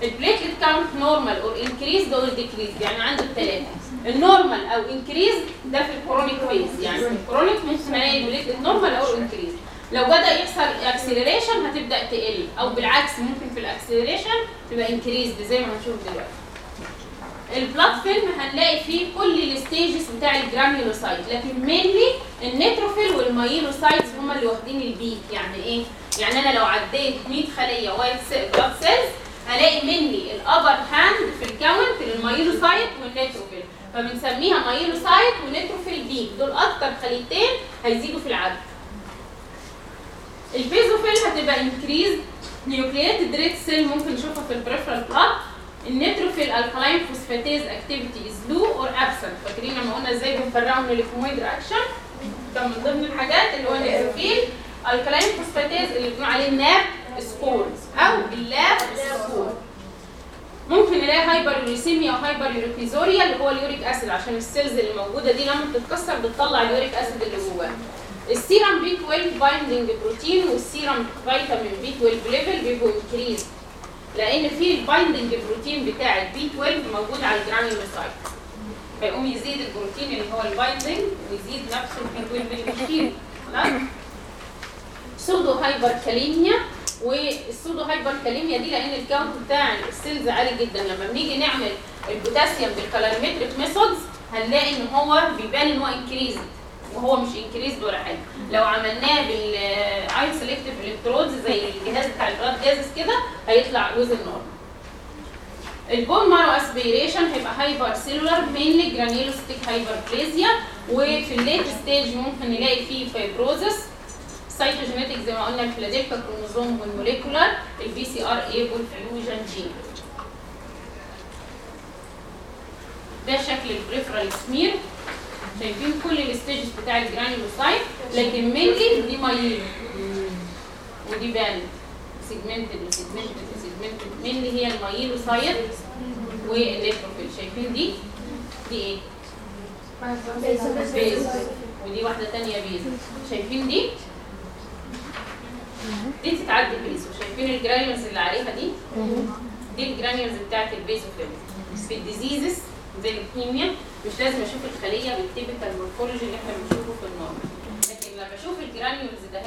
ال platelet count normal or increase or decrease يعني عنده الثلاثه ال normal أو increase ده في ال chronic phase يعني ال chronic ممكن الاقي ال platelet normal أو increase لو بدأ يحصل acceleration هتبدأ تقل. أو بالعكس ممكن في ال acceleration تبقى increase زي ما هنشوف دلوقتي. ال blood film هنلاقي فيه كل ال stages بتاع ال granulocyte لكن mainly ال neutrophil وال myelocytes هم اللي واخدين ال peak يعني إيه؟ يعني أنا لو عديت 100 خلية white blood cells هلاقي mainly ال upper hand في ال count لل myelocyte وال neutrophil. فبنسميها myelocyte و neutrophil peak دول أكتر خليتين هيزيدوا في العدد. ال basophil هتبقى increase nucleated red cell ممكن نشوفها في ال peripheral blood ال neutrophil alkaline phosphatase activity is low or absent فاكرين لما قلنا إزاي بنفرقه من ال leukemoid reaction كان من ضمن الحاجات اللي هو ال neutrophil. alkaline phosphatase اللي بنقول عليه ال NAP scores أو ال LAP score. ممكن نلاقي hyperuricemia و hyperuricosuria اللي هو ال uric acid عشان ال cells اللي موجودة دي لما بتتكسر بتطلع ال uric acid اللي جواها. ال serum B 12 binding protein وال serum vitamin B 12 level بيبقوا increase لأن في ال binding protein بتاع ال B 12 موجود على ال granulocyte فيقوم يزيد البروتين اللي هو ال binding ويزيد نفسه ال B 12 اللي بيشيل خلاص pseudohyperkalemia وال pseudohyperkalemia دي لأن ال count بتاع ال cells عالي جدا. لما بنيجي نعمل البوتاسيوم بال colorimetric methods هنلاقي إن هو بيبان إن هو increased وهو مش increased ولا حاجة. لو عملناه بال ion selective electrodes زي الجهاز بتاع ال blood gases كده هيطلع within normal ال bone marrow aspiration هيبقى hypercellular mainly granulocytic hyperplasia وفي ال late stage ممكن نلاقي فيه fibrosis cytogenetic زي ما قلنا ال Philadelphia chromosome وال molecular ال BCR ABL fusion gene ده شكل ال peripheral smear شايفين كل ال stages بتاع ال granulocyte لكن mainly دي myelo ودي band segmented و segmented و segmented mainly هي ال myelocyte وال neutrophil. شايفين دي؟ دي إيه؟ baso ودي واحدة تانية baso شايفين دي؟ دي تتعدي baso شايفين ال granules اللي عليها دي؟ دي ال granules بتاعت ال basophil في ال diseases زي الكيمياء مش لازم أشوف الخلية بال typical morphology اللي إحنا بنشوفه في ال normal لكن لما أشوف ال granules ده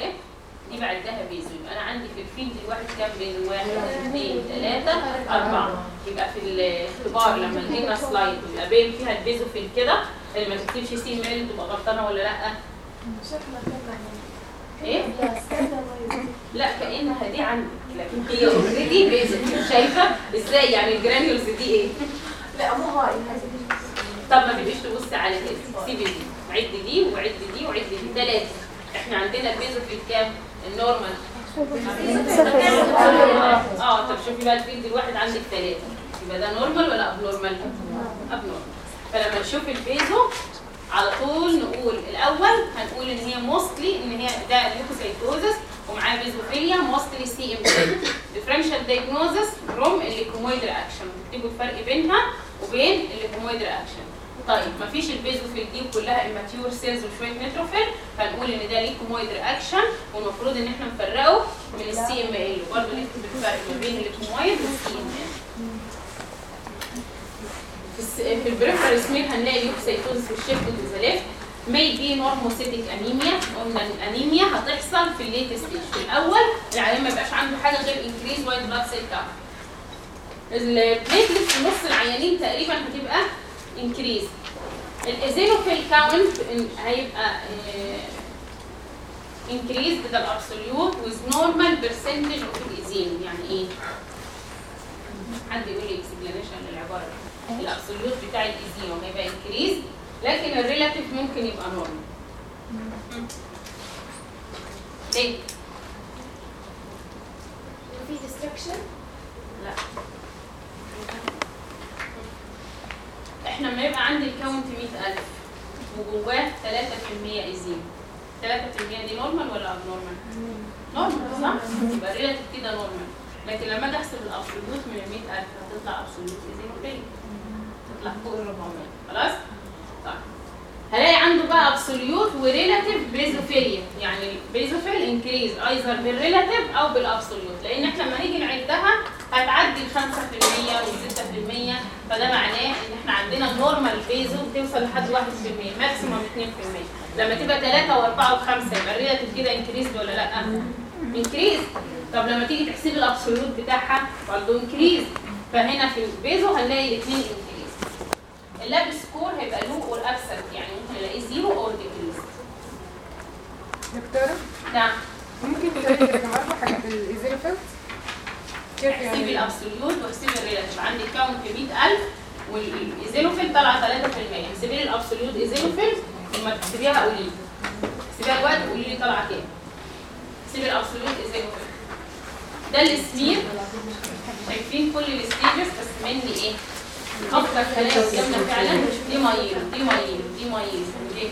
دي بعدها baso يبقى أنا عندي في ال field الواحد كام baso واحد اثنين ثلاثة أربعة. يبقى في الاختبار لما يجينا slide يبقى باين فيها ال basophil كده اللي ما تكتبش CML تبقى غلطانة ولا لأ؟ إيه؟ لا كأنها دي عندك لكن هي already baso شايفة؟ إزاي يعني ال granules دي إيه؟ لا مو هاي. طب ما بديش تبصي على دي. سيبي دي. عد دي وعد دي وعد دي. ثلاثة إحنا عندنا ال baso كام ال normal. آه طب شوفي بقى ال field الواحد عندك ثلاثة يبقى ده normal ولا abnormal abnormal فلما نشوف ال baso على طول نقول الأول هنقول إن هي mostly إن هي ده leukocytosis ومعاه basophilia mostly CML differential diagnosis from ال leukemoid reaction تكتبوا الفرق بينها وبين ال leukemoid reaction طيب مفيش ال basophil دي كلها ال mature cells وشوية neutrophil فنقول إن ده leukemoid reaction والمفروض إن إحنا نفرقه من ال CML وبرضه نكتب الفرق ما بين ال leukemoid وال CML في ال peripheral smear هنلاقي leukocytosis وال shift the left may be normocytic anemia قلنا الانيميا هتحصل في ال late stage في الأول العيان ما يبقاش عنده حاجة غير increase white blood cell count ال platelet في نص العيانين تقريبا هتبقى increase ال eosinophil count هيبقى increase ده ال absolute with normal percentage of ال eosin يعني إيه؟ حد يقول لي explanation للعبارة ال absolute بتاع ال eosin هيبقى increase لكن ال relative ممكن يبقى normal ليه؟ في destruction لا إحنا لما يبقى عندي ال count 100000 وجواه 3% eosin 3% دي normal ولا abnormal؟ normal صح؟ يبقى ال relative كده normal لكن لما أجي أحسب ال absolute من ال 100000 هتطلع absolute eosin تطلع فوق ال 400 خلاص؟ طيب. هلاقي عنده بقى absolute و relative basophilia يعني ال basophil increase either بال relative أو بال absolute لأن إحنا لما نيجي نعدها هتعدي ال 5% وال 6% فده معناه إن إحنا عندنا normal baso بتوصل لحد 1% maximum 2% لما تبقى 3 و4 و5 يبقى ال relative كده increase ولا لأ؟ increase طب لما تيجي تحسبي ال absolute بتاعها برضه increase فهنا في ال baso هنلاقي الاثنين increase ال LAP score هيبقى low or absent يعني ممكن الاقيه zero or decrease دكتورة؟ نعم. ممكن تقولي جماعة حاجة ال eosinophil كيف احسبي يعني؟ ال absolute واحسبي ال relative عندي count 100000 وال eosinophil طالعه 3% احسبي لي ال absolute eosinophil لما تحسبيها قولي لي. احسبيها الوقت وقولي لي طالعه كام. احسبي ال absolute eosinophil ده السمير. شايفين كل ال stages بس mainly إيه؟ أكتر خلايا قدامنا فعلا دي myelo دي myelo دي myelo ودي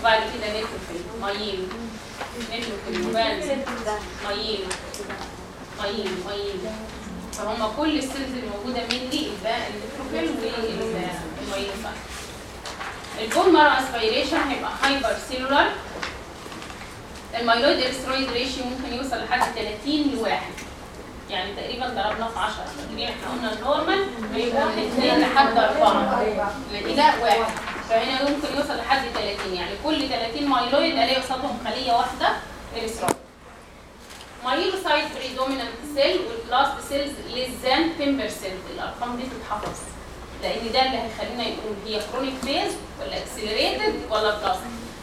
وبعد كده neutrophil myelo neutrophil وبعد myelo myelo myelo فهم كل ال cells اللي موجودة mainly الباقي ال neutrophil وال myelo ال bone marrow aspiration هيبقى hypercellular ال myeloid erythroid ratio ممكن يوصل لحد 30 لواحد. يعني تقريبا ضربنا في 10 لكن إحنا قلنا ال normal بيبقى من 2 لحد 4 إلى واحد. فهنا ممكن يوصل لحد 30 يعني كل 30 myeloid ألاقي قصادهم خلية واحدة erythroid myelocyte predominant cell وال blast cells less than 10% الأرقام دي تتحفظ. لأن ده اللي هيخلينا نقول هي chronic phase ولا accelerated ولا blast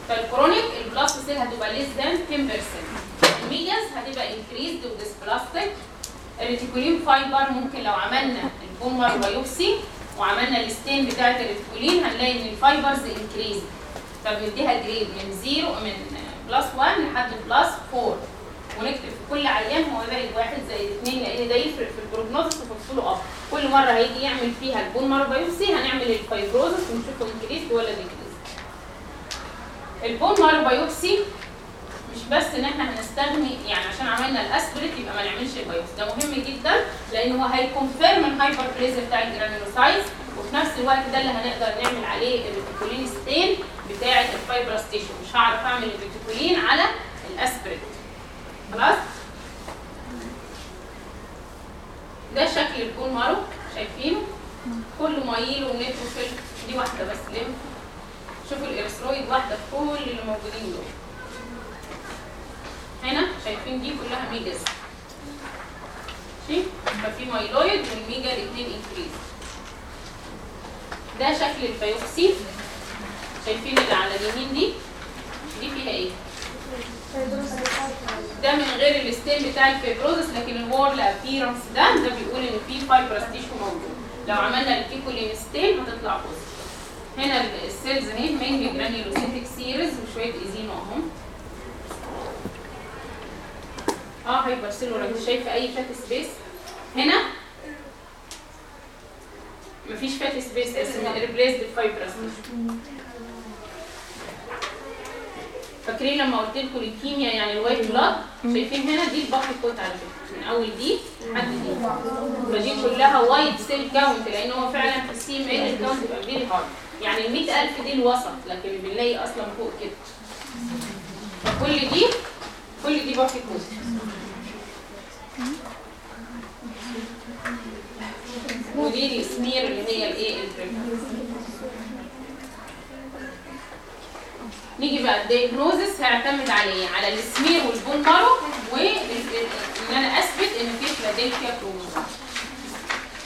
فال chronic ال blast cell هتبقى less than 10% ال megas هتبقى increased و dysplastic ال reticulin fiber ممكن لو عملنا ال bone marrow biopsy وعملنا ال stain بتاعت ال reticulin هنلاقي إن ال fibers increase فبنديها grade من zero من plus 1 لحد plus 4 ونكتب في كل عيان هو زائد واحد زائد اثنين لأن ده يفرق في ال prognosis ال follow up كل مرة هيجي يعمل فيها ال bone marrow biopsy هنعمل ال fibrosis ونشوفه increase ولا decrease ال bone marrow biopsy مش بس إن إحنا هنستغني يعني عشان عملنا ال aspirate يبقى ما نعملش ال biopsy ده مهم جدا لأن هو هي confirm ال hyperplasia بتاع ال granulocytes وفي نفس الوقت ده اللي هنقدر نعمل عليه ال reticulin stain بتاعه ال fibrous tissue مش هعرف أعمل ال reticulin على ال aspirate خلاص؟ ده شكل ال bone marrow شايفينه؟ كله myelo و neutrophil دي واحدة بس لم شوفوا ال erythroid واحدة في كل اللي موجودين دول. هنا شايفين دي كلها megas ماشي؟ ففي myeloid وال mega الاثنين increase ده شكل ال biopsy. شايفين اللي على اليمين دي؟ دي فيها إيه؟ ده من غير ال stain بتاع ال fibrosis لكن ال whorled appearance ده ده بيقول إن في fibrous tissue موجود. لو عملنا ال reticulin stain هتطلع positive هنا ال cells اهي mainly granulocytic series وشوية eosino اهم آه hypercellular انت شايفة أي fat space هنا مفيش fat space بس replaced بال fibrous فاكرين لما قلت لكم الكيمياء يعني ال white blood شايفين هنا دي ال buffy coat على فكرة. من أول دي لحد دي. فدي كلها white cell count لأن هو فعلا في ال CML ال count بيبقى very high يعني ال 100000 دي الوسط لكن بنلاقي أصلا فوق كده. فكل دي كل دي buffy coat. ودي السمير اللي هي الايه نيجي بقى ال diagnosis هيعتمد على إيه؟ على ال smear وال bone marrow وان أنا أثبت إن في Philadelphia chromosome.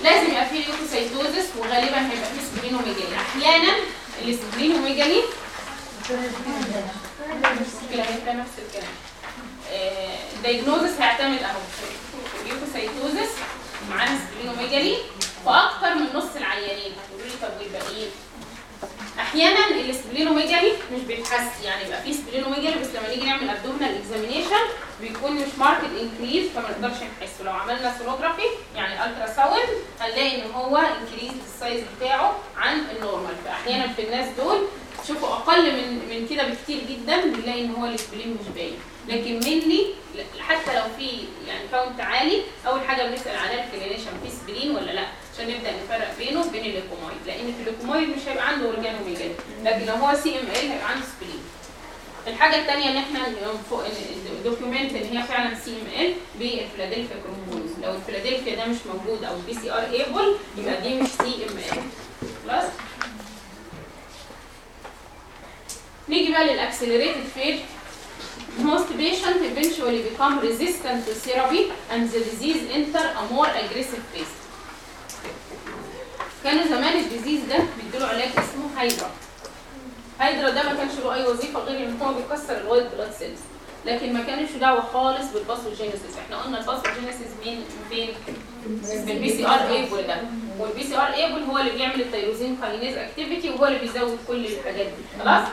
لازم يبقى في leukocytosis وغالبا هيبقى في splenomegaly، أحيانا ال splenomegaly هيبقى نفس الكلام. ال diagnosis هيعتمد أهو leukocytosis معانا splenomegaly فأكتر من نص العيانين. هتقولوا لي طب والباقيين؟ أحيانا ال splenomegaly مش بيتحس يعني يبقى في splenomegaly بس لما نيجي نعمل abdominal examination بيكون مش marked increase فما نقدرش نحسه لو عملنا sonography يعني ultrasound هنلاقي إن هو increase ال size بتاعه عن ال normal فأحيانا في الناس دول شوفوا أقل من من كده بكتير جدا بنلاقي إن هو ال spleen مش باين. لكن mainly حتى لو في يعني count عالي أول حاجة بنسأل عليها ال clinician في spleen ولا لأ؟ عشان نبدأ نفرق بينه وبين ال leukemoid لأن في ال leukemoid مش هيبقى عنده organomegaly لكن لو هو CML هيبقى عنده spleen الحاجة الثانية إن إحنا document إن هي فعلا CML بال Philadelphia chromosomes. لو الفيلادلفيا ده مش موجود أو ال BCR-ABL يبقى دي مش CML خلاص؟ نيجي بقى لل accelerated phase most patient eventually become resistant to therapy and the disease enter a more aggressive phase. كانوا زمان ال disease ده بيديله علاج اسمه Hydrea. Hydrea ده ما كانش له أي وظيفة غير إن هو بيكسر ال white blood cells. لكن ما كانش دعوة خالص بال pathogenesis، إحنا قلنا ال pathogenesis مين فين؟ بال BCR-ABL ده. وال BCR-ABL هو اللي بيعمل ال tyrosine kinase activity وهو اللي بيزود كل الحاجات دي، خلاص؟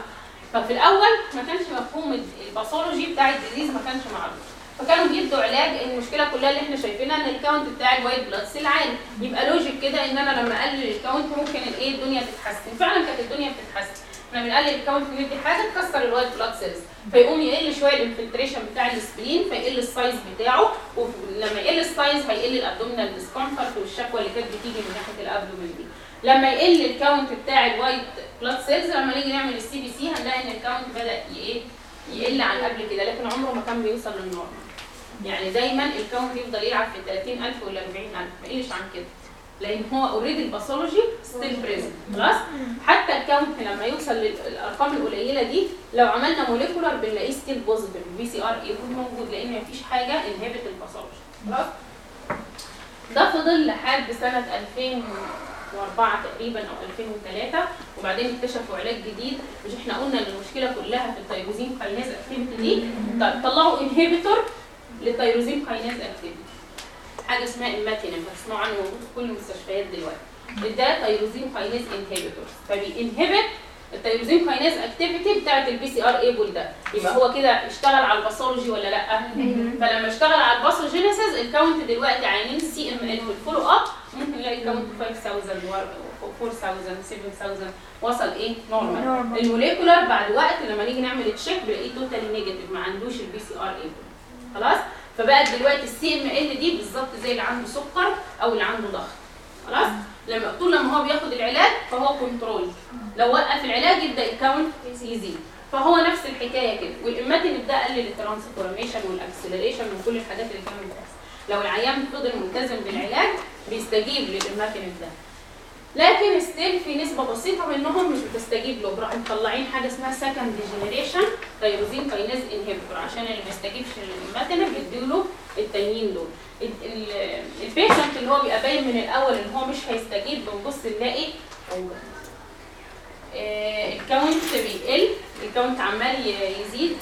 ففي الأول ما كانش مفهوم ال pathology بتاع ال disease ما كانش معروف فكانوا بيدوا علاج المشكلة كلها اللي إحنا شايفينها إن ال count بتاع ال white blood cell عالي. يبقى logic كده إن أنا لما أقلل ال count ممكن الايه الدنيا تتحسن. فعلا كانت الدنيا بتتحسن. إحنا بنقلل ال count ندي حاجة تكسر ال white blood cells فيقوم يقل شوية ال infiltration بتاع ال spleen فيقل ال size بتاعه ولما يقل ال size هيقل ال abdominal discomfort والشكوى اللي كانت بتيجي من ناحية ال abdomen دي لما يقل ال count بتاع ال white blood cells لما نيجي نعمل ال CBC هنلاقي إن ال count بدأ إيه يقل عن قبل كده لكن عمره ما كان بيوصل لل normal. يعني دايما ال count يفضل يلعب في 30000 ولا 40000 ما يقلش عن كده. لأن هو already ال pathology still present خلاص؟ حتى ال count لما يوصل للأرقام القليلة دي لو عملنا molecular بنلاقيه still positive ال BCR-ABL موجود لأن مفيش حاجة inhibit ال pathology خلاص؟ ده فضل لحد سنة 2004 تقريبا أو 2003 وبعدين اكتشفوا علاج جديد. مش إحنا قلنا إن المشكلة كلها في ال tyrosine kinase activity دي. طلعوا inhibitor لل tyrosine kinase activity حاجة اسمها ال Imatinib هتسمعوا عنه موجود في كل المستشفيات دلوقتي. ده tyrosine kinase inhibitor فبي inhibit ال tyrosine kinase activity بتاعت ال BCR-ABL ده. يبقى هو كده اشتغل على ال pathology ولا لأ؟ فلما اشتغل على ال pathogenesis ال count دلوقتي عيانين CML وال follow up ممكن نلاقي ال count 5000 4000 7000 وصل إيه؟ normal ال molecular بعد وقت لما نيجي نعمل check بنلاقيه totally negative ما عندوش ال BCR-ABL خلاص؟ فبقت دلوقتي ال CML دي بالظبط زي اللي عنده سكر أو اللي عنده ضغط. خلاص؟ لما طول لما هو بياخد العلاج فهو control لو وقف العلاج يبدأ ال count يزيد فهو نفس الحكاية كده. وال Imatinib ده قلل ال transformation وال acceleration وكل الحاجات اللي كانت بتحصل. لو العيان فضل ملتزم بالعلاج بيستجيب لل Imatinib ده. لكن still في نسبة بسيطة منهم مش بتستجيب له راح مطلعين حاجة اسمها second generation tyrosine kinase inhibitor عشان اللي ما يستجيبش لل Imatinib يديله التانيين دول. ال patient اللي هو بيبقى باين من الأول إن هو مش هيستجيب بنبص نلاقي آه، ال count بيقل. ال count عمال يزيد.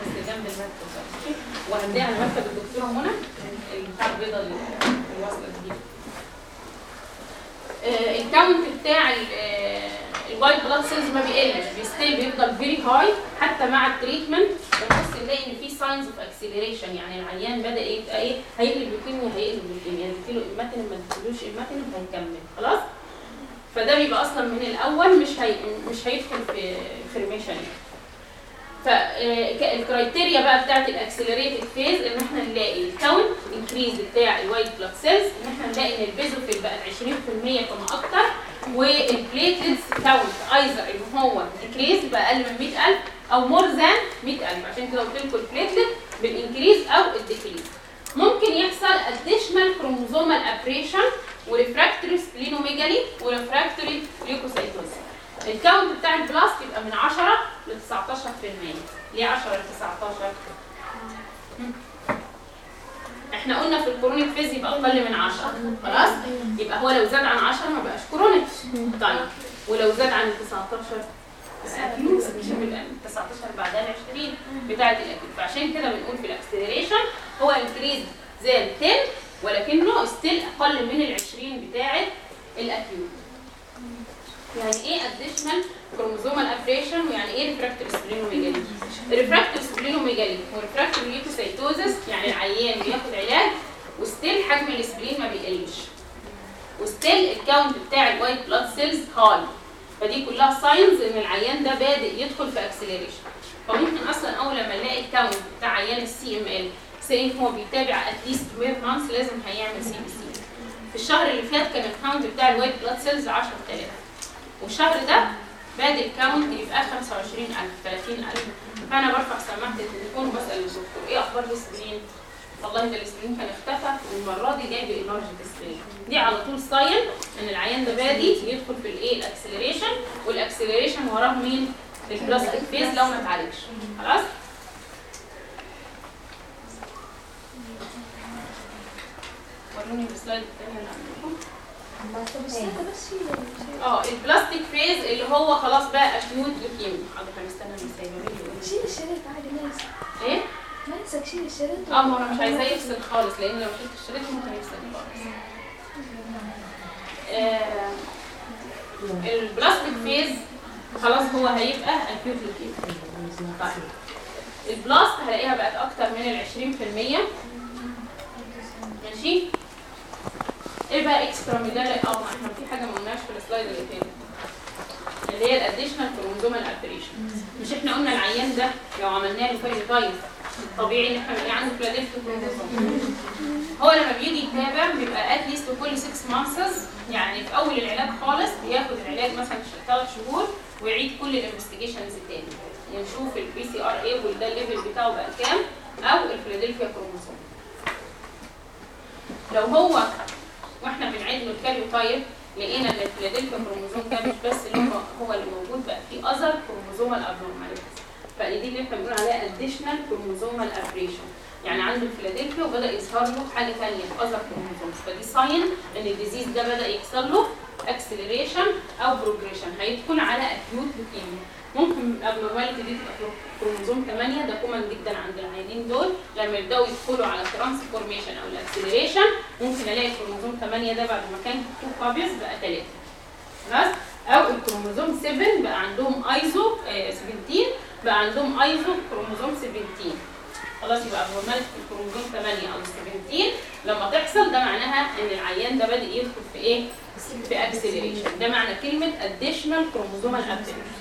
بس جنب المكتب. وهنديها على مكتب الدكتورة منى. بتاع البيضة اللي آه، ال count بتاع ال white blood cells ما بيقلش بي still بيفضل very high حتى مع ال treatment بنبص نلاقي إن في signs of acceleration يعني العيان بدأ يبقى إيه هيقلب لوكيميا هيقلب لوكيميا اديله Imatinib ما اديتلوش Imatinib هيكمل خلاص؟ فده بيبقى أصلا من الأول مش هي مش هيدخل في remission فال criteria بقى بتاعت ال accelerated phase ان إحنا نلاقي ال count increase بتاع ال white blood cells ان إحنا نلاقي إن ال basophil بقى 20% فما أكتر وال platelets count either إن هو increase بقى أقل من 100000 أو more than 100000 عشان كده قلت لكم ال platelet بال increase أو ال decrease. ممكن يحصل additional chromosomal aberration و refractory splenomegaly و refractory leukocytosis ال count بتاع ال blast يبقى من 10 ل 19% ليه 10 ل 19 مم. إحنا قلنا في ال chronic phase يبقى أقل من 10 خلاص؟ يبقى هو لو زاد عن 10 ما بقاش chronic طيب ولو زاد عن 19 بقى acute. مش من 19 بعدها 20 بتاعه ال acute فعشان كده بنقول في ال acceleration هو increase زاد 10 ولكنه still أقل من ال 20 بتاعه ال acute يعني إيه additional chromosomal aberration ويعني إيه refractory splenomegaly refractory splenomegaly و refractory leukocytosis يعني العيان بياخد علاج و still حجم ال spleen ما بيقلش. و still ال count بتاع ال white blood cells high. فدي كلها signs إن العيان ده بادئ يدخل في acceleration فممكن أصلا أول لما نلاقي ال count بتاع عيان ال CML سي هو بيتابع at least 12 months لازم هيعمل CBC في الشهر اللي فات كان ال count بتاع ال white blood cells 10000 والشهر ده بادئ ال count يبقى 25000 30000 فأنا برفع سماعه التليفون وبسأل الدكتور إيه أخبار ال spleen؟ والله ده ال spleen كان اختفى والمرة دي جايب enlarged spleen دي على طول sign إن العيان ده بادئ يدخل في الإيه ال acceleration وال acceleration وراه مين؟ ال blastic phase لو ما اتعالجش خلاص؟ وروني ال slide الثاني اللي عندكم آه ال blastic phase اللي هو خلاص بقى acute leukemia حاضر هنستنى المسايبه شيل الشريط عادي ما يمسك إيه؟ ما يمسك شيل الشريط. آه ما أنا مش عايزاه يفصل خالص لأن لو شلت الشريط ممكن يفصل خالص. آه ال blastic phase خلاص هو هيبقى acute leukemia طيب ال blast هلاقيها بقت أكتر من ال 20% ماشي؟ إيه بقى extramedullary آه ما إحنا في حاجة ما قلناش في ال slide اللي فات. اللي هي ال additional chromosomal aberration مش إحنا قلنا العيان ده لو عملنا له file طبيعي إن إحنا بنلاقي عنده Philadelphia chromosome هو لما بيجي يتابع بيبقى at least كل 6 months يعني في أول العلاج خالص بياخد العلاج مثلا 3 شهور ويعيد كل ال investigations تاني. ونشوف ال BCR إيه وده ال level بتاعه بقى كام أو ال Philadelphia chromosome لو هو وإحنا بنعيد له ال karyotype لقينا ان ال Philadelphia chromosome ده مش بس اللي هو هو اللي موجود بقى في other chromosomal abnormalities فدي اللي إحنا بنقول عليها additional chromosomal aberration يعني عنده الفلاديلفيا وبدأ يظهر له حاجة ثانية في other chromosomes فدي sign إن ال disease ده بدأ يحصل له acceleration أو progression هيدخل على acute leukemia ممكن ال abnormality دي تبقى كروموزوم 8 ده common جدا عند العيانين دول. لما يبدأوا يدخلوا على ال transformation أو ال acceleration ممكن ألاقي الكروموزوم 8 ده بعد ما كان 2 copies بقى 3 خلاص أو الكروموزوم 7 بقى عندهم آيزو آه 17 بقى عندهم isochromosome 17 خلاص يبقى abnormality في الكروموزوم 8 أو 17 لما تحصل ده معناها إن العيان ده بادئ يدخل في إيه؟ في acceleration. ده معنى كلمة additional chromosomal aberration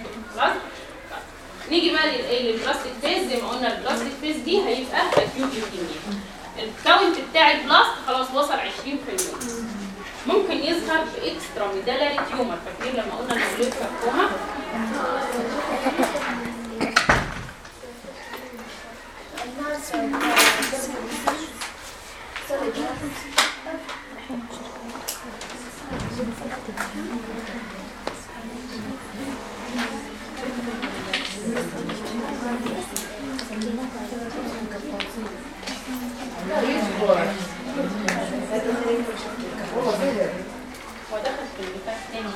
نيجي بقى للايه لل blastic phase زي ما قلنا ال blastic phase دي هيبقى acute leukemia ال count بتاع ال blast خلاص وصل 20% ممكن يظهر ب extramedullary tumor. فاكرين لما قلنا ال myeloid كوما Thank you. في البتاع الثاني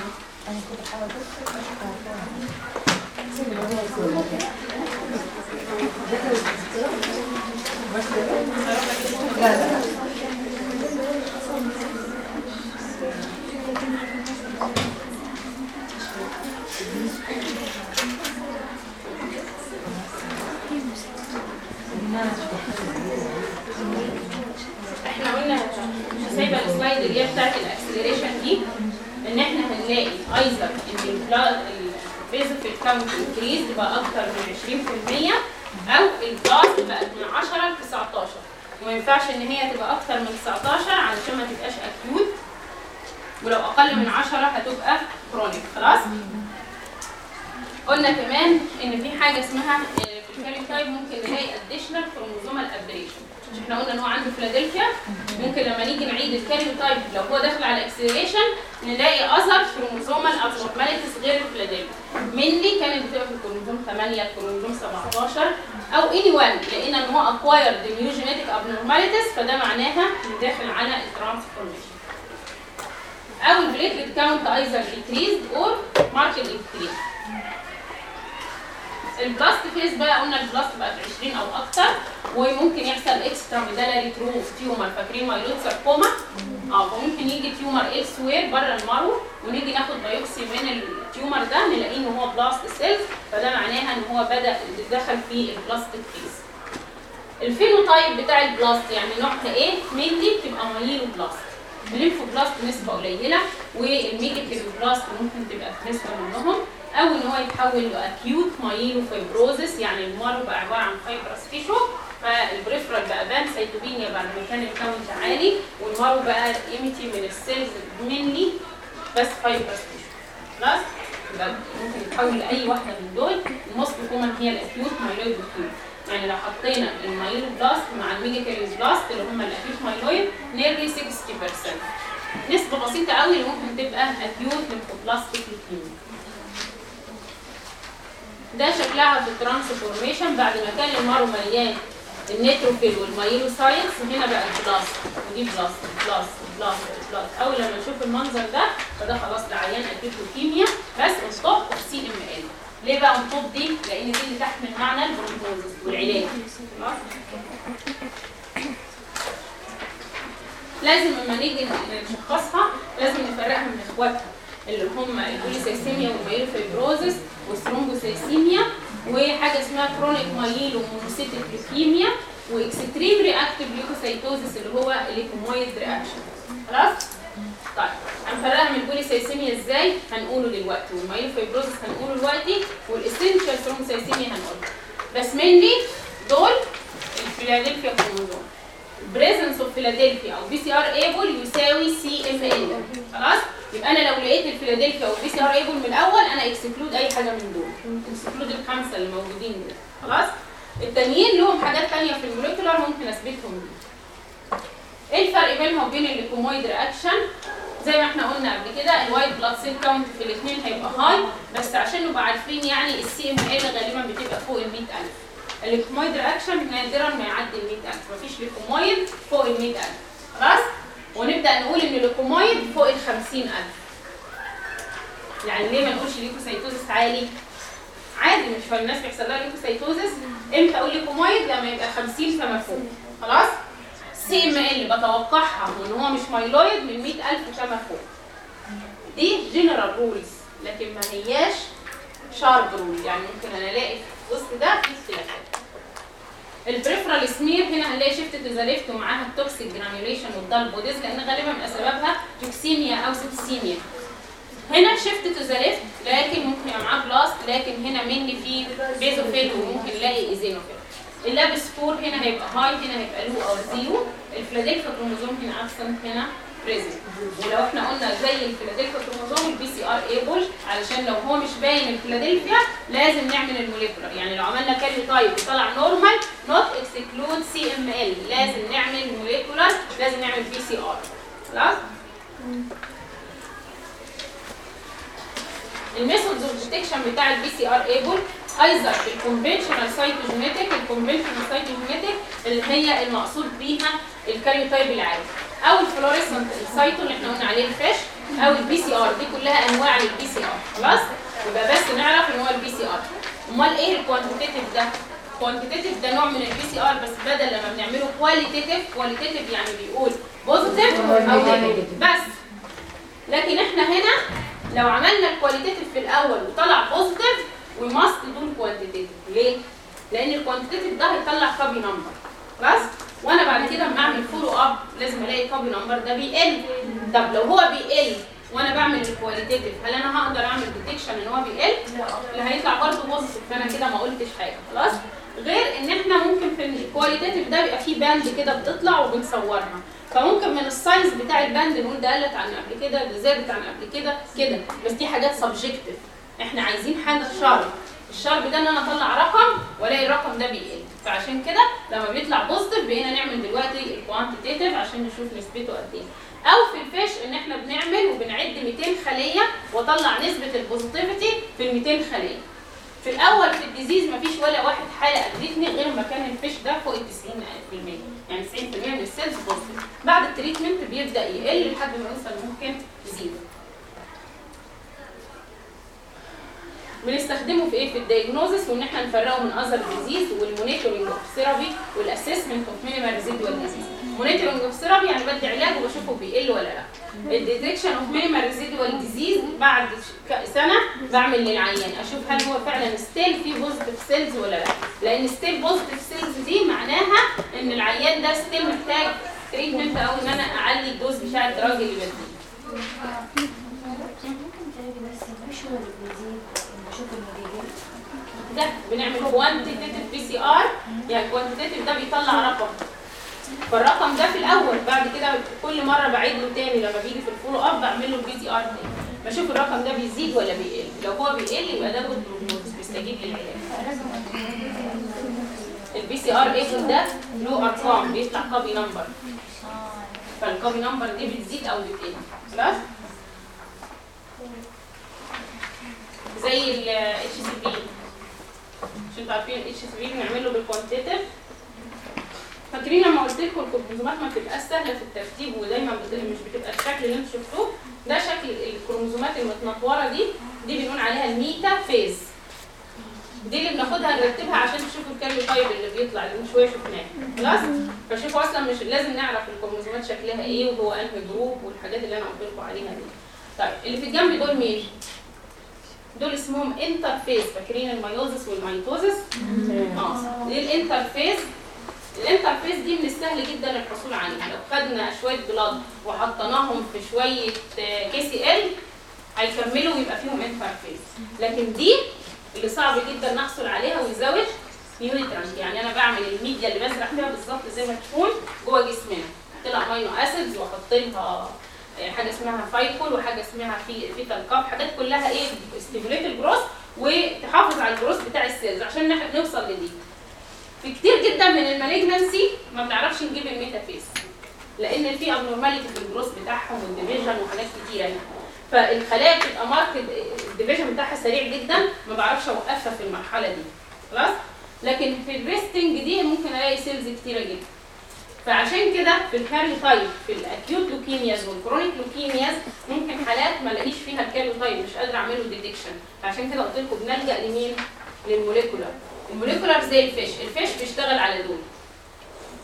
إحنا قلنا مش سايبه ال slide اللي هي بتاعت ال acceleration دي إن إحنا هنلاقي أيضا إن ال basophil count increase تبقى أكتر من 20% أو ال blast بقت من 10 ل 19 وما ينفعش إن هي تبقى أكتر من 19 علشان ما تبقاش acute ولو أقل من 10 هتبقى chronic خلاص؟ قلنا كمان إن في حاجة اسمها في ال karyotype ممكن نلاقي additional chromosomal aberration مش إحنا قلنا إن هو عنده فيلادلفيا. ممكن لما نيجي نعيد ال karyotype لو هو داخل على acceleration نلاقي other chromosomal abnormalities غير ال Philadelphia. mainly كانت بتبقى في الكروموزوم 8 الكروموزوم 17 أو any one لقينا إن هو acquired new genetic abnormalities فده معناها ان داخل على ال transformation أو ال platelet count either decreased or marked increase ال blast phase بقى قلنا ال blast بقى في 20 أو أكتر وممكن يحصل extramedullary true tumor فاكرين myeloid sarcoma آه فممكن يجي tumor elsewhere بره ال marrow ونيجي ناخد biopsy من ال tumor ده نلاقيه إن هو blast cells فده معناها إن هو بدأ دخل في ال blastic phase ال phenotype بتاع ال blast يعني نوعها إيه؟ mainly بتبقى myeloblast ال lymphoblast نسبة قليلة وال megakaryoblast ممكن تبقى في نسبة منهم. أو إن هو يتحول ل acute myelofibrosis يعني ال marrow بقى عبارة عن fibrous tissue فال peripheral بقى pancytopenia بعد ما كان ال count عالي وال marrow بقى empty من ال cells mainly بس fibrous tissue خلاص ممكن يتحول لأي واحدة من دول. ال most common هي ال acute myeloid يعني لو حطينا ال myeloblast مع ال megakaryoblast اللي هم ال acute myeloid nearly 60% نسبة بسيطة قوي اللي ممكن تبقى acute lymphoblastic leukemia ده شكلها في الترانسفورميشن بعد ما كان المرو مليان النيتروفيل والمايلوسايتس وهنا بقى البلاس ودي بلاس بلاس بلاس بلاس أول لما نشوف المنظر ده فده خلاص ده عيان أكيد بس انطب سي ام ال ليه بقى انطب دي؟ لأن دي اللي تحمل معنى البروموزس والعلاج. خلاص؟ لازم لما نيجي نشخصها لازم نفرقها من إخواتها. اللي هم ال polycythemia وال myelofibrosis وال thrombocythemia وحاجة اسمها chronic myelomonocytic leukemia و extreme reactive leukocytosis اللي هو ال leukemoid reaction. خلاص؟ طيب هنفرقها من ال polycythemia إزاي؟ هنقوله دلوقتي. وال myelofibrosis هنقوله دلوقتي وال essential thrombocythemia هنقوله. بس mainly دول ال Philadelphia chromosome. presence of Philadelphia أو BCR-ABL يساوي CML خلاص؟ يبقى أنا لو لقيت ال Philadelphia وال BCR-ABL من الأول أنا exclude أي حاجة من دول. exclude الخمسة اللي موجودين دول. خلاص؟ التانيين لهم حاجات تانية في ال molecular ممكن أثبتهم إيه الفرق بينها وبين ال leukemoid reaction. زي ما إحنا قلنا قبل كده ال white blood cell count في الاثنين هيبقى high بس عشان نبقى عارفين يعني ال CML غالبا بتبقى فوق ال 100000 ال leukemoid reaction نادرا ما يعدي ال 100000 مفيش leukemoid فوق ال 100000 خلاص؟ ونبدأ نقول إن ال leukemoid فوق ال 50000 يعني ليه ما نقولش leukocytosis عالي؟ عادي مش فالناس بيحصل لها leukocytosis إمتى أقول leukemoid لما يبقى 50 فما فوق. خلاص؟ CML بتوقعها وان هو مش myeloid من 100000 فما فوق. دي general rules لكن ما هياش sharp rule يعني ممكن أنا ألاقي في وسط ده في اختلافات. ال peripheral smear هنا هنلاقي shift to the left ومعاها ال toxic granulation وال Döhle bodies لأن غالبا من أسبابها toxemia أو septicemia هنا shift to the left لكن ممكن يبقى معاه blast لكن هنا mainly في basophil وممكن نلاقي eosinophil ال LAP score هنا هيبقى high هنا هيبقى low أو zero ال Philadelphia chromosome هنا absent هنا. present ولو إحنا قلنا زي ال Philadelphia chromosome ال BCR-ABL علشان لو هو مش باين الفلادلفيا لازم نعمل ال molecular. يعني لو عملنا karyotype وطلع normal not exclude CML لازم نعمل molecular لازم نعمل PCR خلاص؟ ال methods of detection بتاع ال BCR-ABL either بال conventional cytogenetic ال conventional cytogenetic اللي هي المقصود بيها ال karyotype العادي. أو ال fluorescent ال cyto اللي إحنا قلنا عليه ال FISH أو ال PCR دي كلها أنواع لل PCR خلاص؟ يبقى بس نعرف إن هو ال PCR أمال إيه ال quantitative ده؟ quantitative ده نوع من ال PCR بس بدل لما بنعمله qualitative qualitative يعني بيقول positive أو negative بس. لكن إحنا هنا لو عملنا ال qualitative في الأول وطلع positive we must do ال quantitative ليه؟ لأن ال quantitative ده هيطلع copy number خلاص؟ وأنا بعد كده لما أعمل follow up لازم ألاقي copy number ده بيقل. طب لو هو بيقل وأنا بعمل ال qualitative هل أنا هقدر أعمل detection إن هو بيقل؟ اللي هيطلع برضه positive فأنا كده ما قلتش حاجة. خلاص؟ غير إن إحنا ممكن في ال qualitative ده بيبقى فيه band كده بتطلع وبنصورها. فممكن من ال size بتاع ال band نقول ده قلت عن قبل كده ده زادت عن قبل كده كده. بس دي حاجات subjective إحنا عايزين حاجة sharp ال sharp ده إن أنا أطلع رقم وألاقي الرقم ده بيقل. فعشان كده لما بيطلع positive بقينا نعمل دلوقتي ال quantitative عشان نشوف نسبته قد إيه. أو في ال FISH إن إحنا بنعمل وبنعد 200 خلية واطلع نسبة ال positivity في ال 200 خلية. في الأول في ال disease مفيش ولا واحد حالة قابلتني غير ما كان ال FISH ده فوق ال 90% يعني 90% من ال cells positive بعد ال treatment بيبدأ يقل لحد ما يوصل ممكن zero. بنستخدمه في إيه؟ في ال diagnosis وإن إحنا نفرقه من other disease وال monitoring of therapy وال assessment of minimal residual disease monitoring of therapy يعني بدي علاج وبشوفه بيقل ولا لا. ال detection of minimal residual disease بعد سنة بعمل للعيان أشوف هل هو فعلا still فيه positive cells ولا لا. لأن still positive cells دي معناها إن العيان ده still محتاج treatment أو إن أنا أعلي ال dose بتاع ال drug اللي بديه مش هو اللي بيزيد. ده بنعمل quantitative PCR يعني quantitative ده بيطلع رقم. فالرقم ده في الأول بعد كده كل مرة بعيد له تاني لما بيجي في ال follow up بعمل له ال PCR تاني. بشوف الرقم ده بيزيد ولا بيقل. لو هو بيقل يبقى ده good prognosis بيستجيب للعلاج. ال BCR-ABL ده له أرقام بيطلع copy number فال copy number دي بتزيد أو بتقل. خلاص؟ زي ال HCV مش أنتوا عارفين ال HCV بنعمله بال quantitative فاكرين لما قلت لكم الكروموزومات ما بتبقاش سهلة في الترتيب ودايما مش بتبقى الشكل اللي أنتوا شفتوه؟ ده شكل الكروموزومات المتنطوره دي دي بنقول عليها ال metaphase دي اللي بناخدها نرتبها عشان تشوفوا ال karyotype اللي بيطلع اللي من شوية شفناه خلاص؟ فشوفوا أصلا مش لازم نعرف الكروموزومات شكلها إيه وهو أنهي group والحاجات اللي أنا قلت لكم عليها دي. طيب اللي في الجنب دول مين؟ دول اسمهم interphase فاكرين ال meiosis وال mitosis؟ آه. دي ال interphase ال interphase دي من السهل جدا الحصول عليها. لو خدنا شوية blood وحطيناهم في شوية KCl هيكملوا ويبقى فيهم interphase لكن دي اللي صعب جدا نحصل عليها ويزود nutrient يعني أنا بعمل الميديا اللي بزرع فيها بالظبط زي ما تكون جوه جسمنا. أحط لها amino acids وأحط لها حاجة اسمها Ficoll وحاجة اسمها في fetal calf حاجات كلها إيه stimulate ال growth وتحافظ على ال growth بتاع ال cells عشان نوصل لدي. في كتير جدا من ال malignancy ما بنعرفش نجيب ال metaphase لأن في abnormality في ال growth بتاعهم وال division وحاجات كتيره يعني. فالخلايا بتبقى marked ال division بتاعها سريع جدا ما بعرفش أوقفها في المرحلة دي. خلاص؟ لكن في ال resting دي ممكن ألاقي cells كتيرة جدا. فعشان كده في ال karyotype في ال acute leukemias وال chronic leukemias ممكن حالات ما الاقيش فيها ال karyotype مش قادرة أعمله detection فعشان كده قلت لكم بنلجا لمين؟ لل molecular. ال molecular زي ال FISH. ال FISH بيشتغل على دول.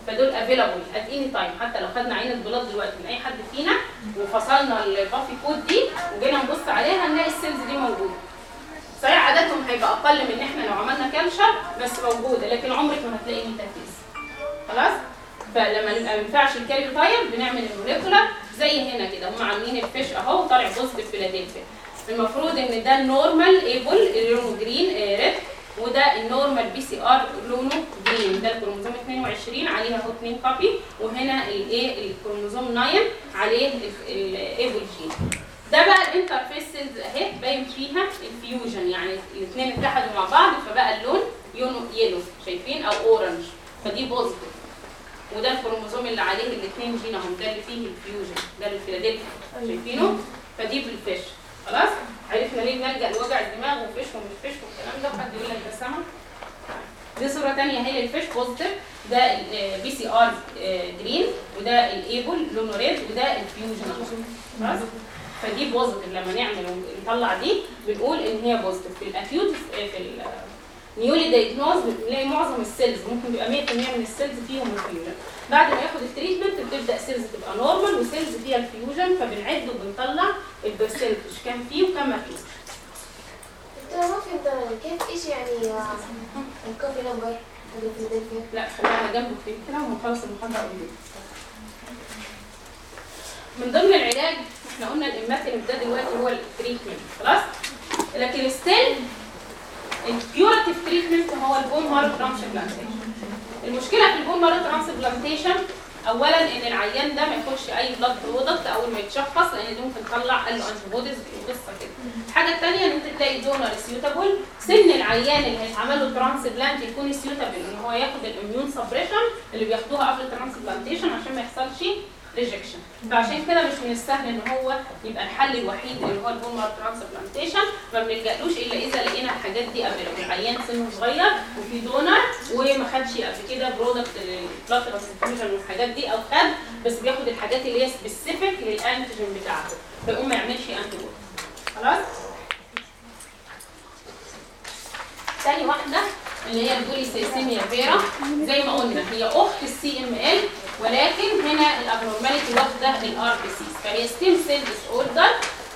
فدول available at any time حتى لو خدنا عينه blood دلوقتي من أي حد فينا وفصلنا ال buffy coat دي وجينا نبص عليها هنلاقي ال cells دي موجودة. صحيح عددهم هيبقى أقل من إحنا لو عملنا culture بس موجودة لكن عمرك ما هتلاقي metaphase خلاص؟ فلما نبقى ما ينفعش ال karyotype بنعمل ال molecular زي هنا كده. هم عاملين ال FISH أهو طالع positive Philadelphia. المفروض إن ده ال normal ABL لونه green red وده ال normal BCR لونه green ده الكروموزوم 22 عليها أهو 2 copy وهنا الايه الكروموزوم 9 عليه ال ABL gene ده بقى ال interphase cells أهي باين فيها ال fusion. يعني الاثنين اتحدوا مع بعض فبقى اللون you know yellow شايفين؟ أو orange فدي positive وده الكروموزوم اللي عليه الاثنين جين اهم ده اللي فيه ال fusion ده الفيلادلفيا شايفينه؟ فدي بال FISH. خلاص؟ عرفنا ليه بنلجا لوجع الدماغ و FISH ومش FISH والكلام ده وحد يقول لك ده دي صورة ثانية هي لل FISH positive ده BCR green وده ال ABL لونه red وده ال fusion خلاص؟ فدي positive لما نعمل ونطلع دي بنقول إن هي positive في ال acute في newly diagnosed بنلاقي معظم ال cells ممكن يبقى 100% من ال cells فيهم ال fusion بعد ما ياخد ال treatment بتبدأ cells تبقى normal و cells فيها ال fusion فبنعد وبنطلع ال percentage كام فيه وكام ما فيه كيف إيش يعني آه، الكوفي اللي؟ لا خليها كده ونخلص المحاضرة قبل من ضمن العلاج إحنا قلنا ال imatinib ده دلوقتي هو ال treatment خلاص؟ لكن still ال curative treatment هو ال bone marrow transplantation المشكلة في ال bone marrow transplantation اولا إن العيان ده ما ياخدش أي blood product أول ما يتشخص لأن دي ممكن تطلع له anti bodies وقصة كده. الحاجة الثانية إن أنت تلاقي donor suitable سن العيان اللي هيتعمل له transplant يكون suitable إن هو ياخد ال immune suppression اللي بياخدوها قبل ال transplantation عشان ما يحصلش rejection فعشان كده مش من السهل إن هو يبقى الحل الوحيد اللي هو ال bone marrow transplantation ما بنلجألوش إلا إذا لقينا الحاجات دي قبل العيان سنه صغير وفي donor وما خدش قبل كده product ال blood transfusion والحاجات دي أو خد بس بياخد الحاجات اللي هي specific لل antigen بتاعته. فيقوم ما يعملش anti خلاص؟ تاني واحدة اللي هي ال polycythemia vera. زي ما قلنا هي اخت ال CML ولكن هنا ال abnormality واخدة ال RBCs فهي stem cell disorder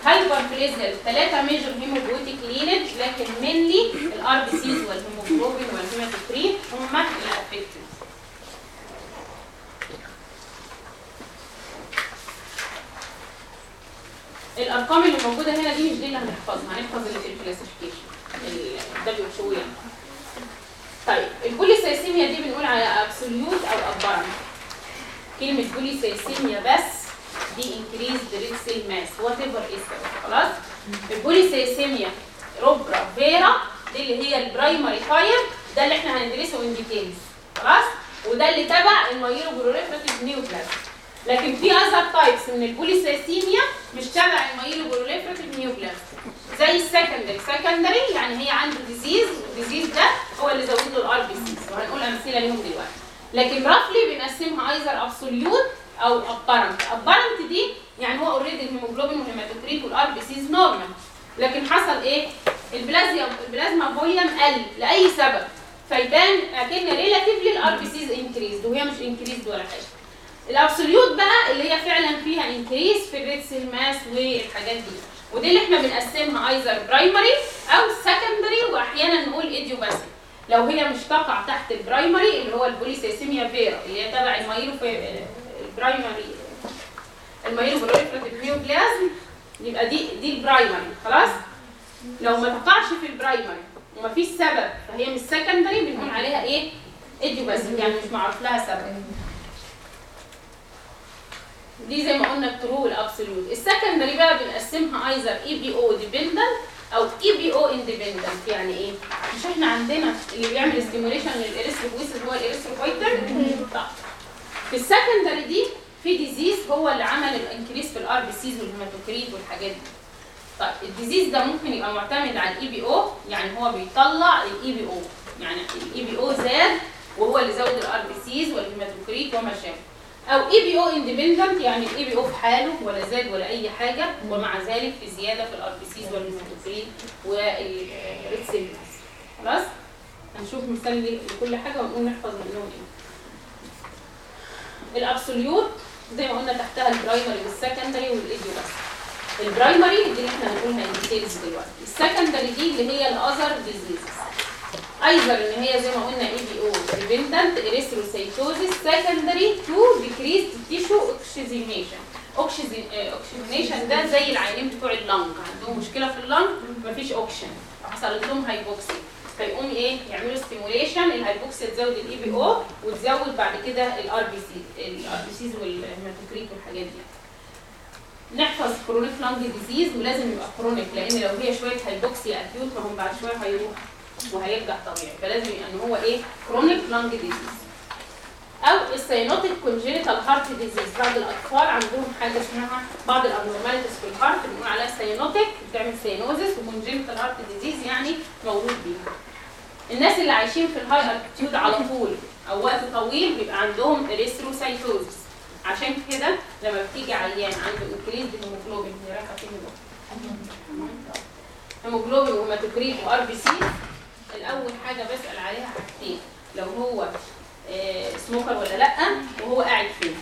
hyperplasia ثلاثة major hemopoietic lineage لكن mainly ال RBCs والهيموجلوبين وال hematocrit هم ال affected الأرقام اللي موجودة هنا دي مش دي اللي هنحفظها هنحفظ ال classification ال WHO يعني. طيب ال polycythemia دي بنقول على absolute أو apparent كلمة polycythemia بس دي increase red cell mass whatever is خلاص؟ ال polycythemia rubra vera دي اللي هي ال primary type ده اللي إحنا هندرسه in details خلاص؟ وده اللي تبع ال myeloproliferative neoplasm لكن في other types من ال polycythemia مش تبع ال myeloproliferative neoplasm زي ال secondary secondary يعني هي عنده disease وال disease ده هو اللي زود له ال RBCs وهنقول أمثلة ليهم دلوقتي. لكن roughly بنقسمها either absolute أو apparent apparent دي يعني هو already الهيموجلوبين وال hematocrit وال RBCs normal لكن حصل إيه؟ البلازيا ال plasma volume قل لأي سبب. فيبان اكن relatively ال RBCs increased وهي مش increased ولا حاجة. ال absolute بقى اللي هي فعلا فيها increase في ال red cell mass والحاجات دي. ودي اللي إحنا بنقسمها either primary أو secondary واحيانا نقول idiopathic لو هي مش تقع تحت ال primary اللي هو ال polycythemia vera اللي هي تبع ال myelo في ال primary ال myeloproliferative يبقى دي دي ال primary خلاص؟ لو ما تقعش في ال primary ومفيش سبب فهي مش secondary بنقول عليها إيه؟ idiopathic يعني مش معروف لها سبب. دي زي ما قلنا ال true وال absolute ال secondary بقى بنقسمها either EPO dependent أو EPO independent يعني إيه؟ مش إحنا عندنا اللي بيعمل stimulation لل erythropoiesis هو الاريثروبويتر طب في ال secondary دي في disease هو اللي عمل ال increase في ال RBCs وال hematocrit والحاجات دي. طيب ال disease ده ممكن يبقى معتمد على ال EPO يعني هو بيطلع ال EPO يعني ال EPO زاد وهو اللي زود ال RBCs وال hematocrit وما شابه أو EPO independent يعني ال EPO في حاله ولا زاد ولا أي حاجة ومع ذلك في زيادة في ال RBCs وال hematocrit وال red cell خلاص؟ هنشوف مثال لكل حاجة ونقول نحفظ منهم إيه. ال absolute زي ما قلنا تحتها ال primary وال secondary وال idio بس ال primary دي اللي إحنا هنقولها in دلوقتي. ال secondary دي اللي هي ال other diseases either إن هي زي ما قلنا EPO dependent erythrocytosis secondary to decreased tissue oxygenation oxygenation ده زي العيانين بتوع ال lung عندهم مشكلة في ال lung مفيش اوكسجين حصلت لهم hypoxia فيقوم إيه؟ يعملوا stimulation ال hypoxia تزود ال EPO وتزود بعد كده ال RBC ال RBCs وال hematocrit والحاجات دي. نحفظ chronic lung disease ولازم يبقى chronic لأن لو هي شوية hypoxia acute فهم بعد شوية هيروح وهيرجع طبيعي فلازم يبقى ان هو إيه chronic lung disease أو ال cyanotic congenital heart disease بعض الاطفال عندهم حاجة اسمها بعض ال abnormalities في ال heart بنقول عليها cyanotic بتعمل cyanosis و congenital heart disease يعني مولود بيها الناس اللي عايشين في ال high altitude على طول أو وقت طويل بيبقى عندهم erythrocytosis عشان كده لما بتيجي عيان عنده increase hemoglobin هي رايحه فين؟ hemoglobin و hematocrit و RBC الأول حاجة بسأل عليها حاجتين. لو هو آه، smoker ولا لأ وهو قاعد فين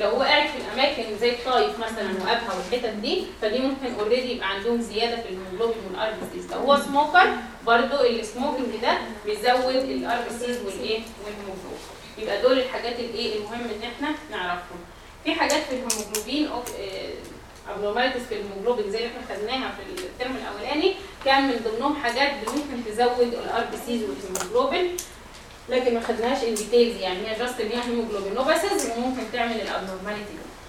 لو هو قاعد في الأماكن زي الطايف مثلا وابها والحتت دي فدي ممكن already يبقى عندهم زيادة في ال hemoglobin وال RBCs لو هو smoker برضو ال smoking ده بيزود ال RBCs والإيه؟ والهيموجلوبين. يبقى دول الحاجات الإيه المهم إن إحنا نعرفهم. في حاجات في ال hemoglobin abnormalities في الهيموجلوبين زي اللي إحنا خدناها في ال term الاولاني كان من ضمنهم حاجات ممكن تزود ال RBCs وال hemoglobin لكن ما خدناهاش in details يعني هي just ان هي hemoglobinopathies وممكن تعمل ال abnormality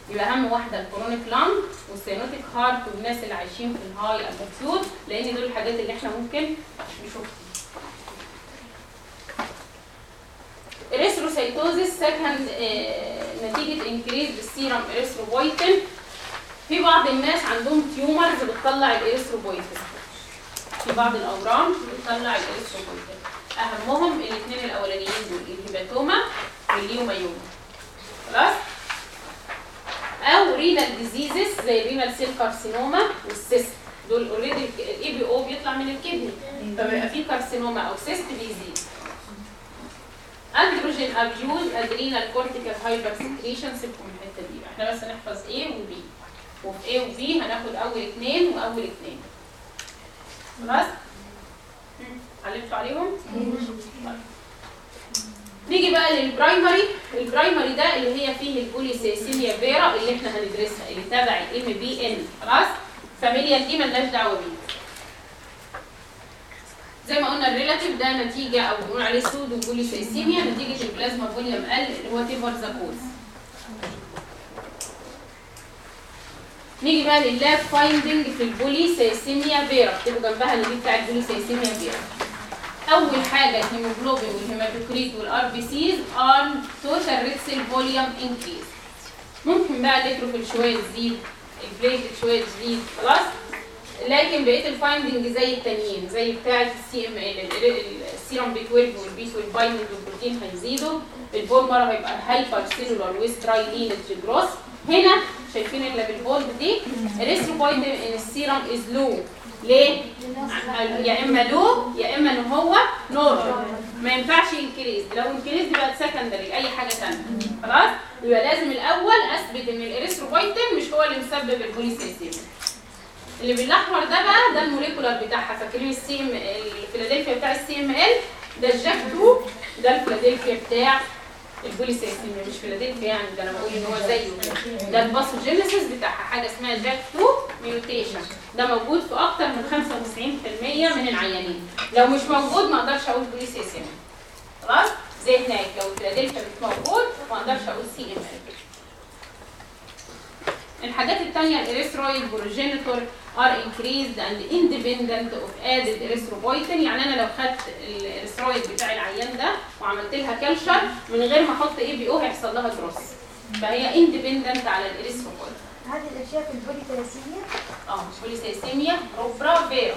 دي يبقى أهم واحدة ال chronic lung وال cyanotic heart والناس اللي عايشين في ال high altitude لأن دول الحاجات اللي إحنا ممكن نشوفها erythrocytosis second نتيجة increase بال serum erythropoietin في بعض الناس عندهم tumors بتطلع الاريثروبويتين في بعض الأورام بتطلع الاريثروبويتين أهمهم الاثنين الأولانيين دول ال hepatoma وال leiomyoma خلاص؟ أو renal diseases زي ال renal cell carcinoma وال cyst دول already ال EPO بيطلع من ال kidney. فبيبقى في carcinoma أو cyst بيزيد androgen abuse adrenal cortical hypersecretion سيبكم الحتة دي إحنا بس نحفظ A و B. وفي A و B هناخد أول اثنين وأول اثنين خلاص. علمتوا عليهم؟ طيب. نيجي بقى لل primary ال primary ده اللي هي فيه ال polycythemia vera اللي إحنا هندرسها اللي تبع ال MPN خلاص؟ familial دي مالناش دعوة بيه. زي ما قلنا ال relative ده نتيجة أو بنقول عليه pseudo polycythemia نتيجة ال plasma volume قل اللي هو تيفر زاكوز نيجي بقى لل lab finding في ال polycythemia vera اكتبوا جنبها اللي دي بتاع ال polycythemia vera أول حاجة ال hemoglobin وال hematocrit وال RBCs or total red cell volume increase ممكن بقى الالكتروفيل شوية تزيد البليتلت شوية تزيد خلاص؟ لكن بقية الفايندنج زي التانيين زي بتاعه السي ام ال السيرم بي 12 والبي 12 بايندنج والبروتين هيزيدوا. البولمر هيبقى هايبر سيلولار ويسترايلين جروس هنا شايفين اللي بالبولد دي. الريستروبويد ان السيرم از لو. ليه؟ يا إما لو يا إما ان هو نورمال ما ينفعش انكريز لو انكريز يبقى سكندري أي حاجة ثانية خلاص؟ يبقى لازم الأول أثبت إن الاريثروبويتين مش هو اللي مسبب ال polycythemia اللي بالأحمر ده بقى ده ال molecular بتاعها. فاكرين ال CM ال Philadelphia بتاع ال CML؟ ده ال JAK 2 ده الفيلادلفيا بتاع ال polycythemia مش فيلادلفيا يعني ده أنا بقول إن هو زيه. ده ال pathogenesis بتاعها حاجة اسمها JAK 2 mutation. ده موجود في أكتر من 95% من العيانين. لو مش موجود ما أقدرش أقول polycythemia خلاص؟ زي هناك. لو الفيلادلفيا مش موجود ما أقدرش أقول CML الحاجات التانية ال erythroid progenitor. Are increased and independent of added erythropoietin. يعني أنا لو خدت ال erythroid بتاع العيان ده وعملت لها culture من غير ما أحط EPO هيحصل لها جروس فهي independent على الاريثروبويتين هذه الأشياء في ال polycythemia آه polycythemia rubra vera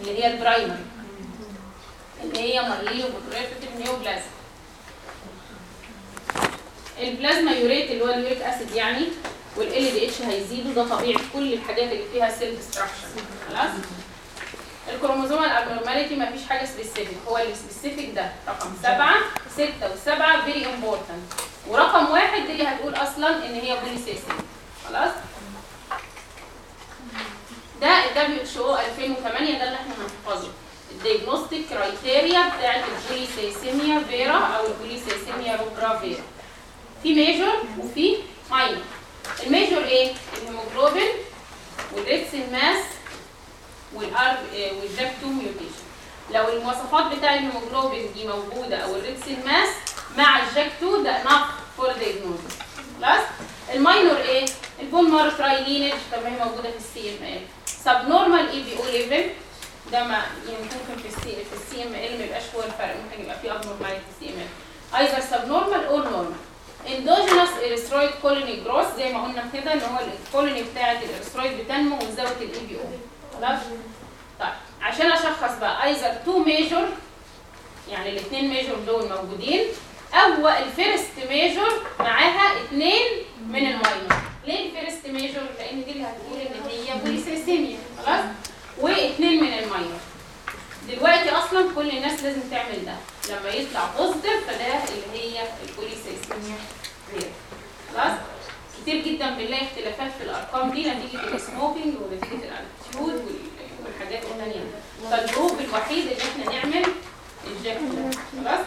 اللي هي ال primary. اللي هي myeloproliferative neoplasm ال plasma urate اللي هو ال uric acid يعني وال LDH هيزيدوا ده طبيعي في كل الحاجات اللي فيها cell destruction خلاص؟ ال chromosome ال abnormality ما فيش حاجة specific هو ال specific ده. رقم سبعة ستة وسبعة very important ورقم واحد دي اللي هتقول أصلا إن هي polycythemia خلاص؟ ده WHO 2008 ده اللي إحنا هنحفظه. ال diagnostic criteria بتاعت ال polycythemia vera أو ال polycythemia rubra vera في major وفي minor ال major إيه الهيموجلوبين والريد سيل ماس والار والجاك 2 ميوتيشن. لو المواصفات بتاع الهيموجلوبين دي موجودة أو ال red cell mass مع ال JAK 2 ده enough for diagnosis خلاص؟ ال minor إيه ال bone marrow trilineage طب هي موجودة في ال CML. subnormal EPO level ده ما يعني ممكن في ال C في ال CML ما يبقاش هو الفرق ممكن يبقى في abnormality في ال CML. either subnormal or normal ال erythroid colony growth زي ما قلنا كده اللي هو ال colony بتاعه ال erythroid بتنمو و without ال EPO خلاص؟ طيب عشان أشخص بقى either two major يعني الاثنين major دول موجودين أو ال first major معاها اثنين من ال minor ليه ال first major لأن دي اللي هتقول إن هي polycythemia خلاص؟ واثنين من ال minor دلوقتي أصلا كل الناس لازم تعمل ده. لما يطلع positive فده اللي هي ال polycythemia vera خلاص؟ كتير جدا بنلاقي اختلافات في الأرقام دي نتيجة ال smoking ونتيجة ال altitude وال- والحاجات الثانية فال group الوحيد اللي إحنا نعمل ال JAK خلاص؟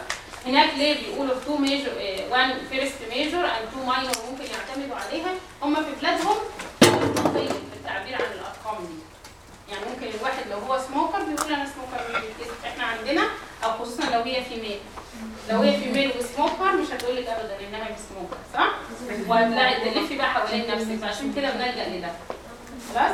هناك ليه بيقولوا two major one first major and two minor ممكن يعتمدوا عليها. هم في بلادهم في التعبير عن الأرقام دي. يعني ممكن الواحد لو هو smoker بيقول أنا smoker إحنا عندنا أو خصوصا لو هي فيميل لو هي فيميل وسموكر مش هتقول لك ابدا إنها مش smoker صح؟ وهتلاقي تلفي بقى حوالين نفسك فعشان كده بنلجأ لده خلاص؟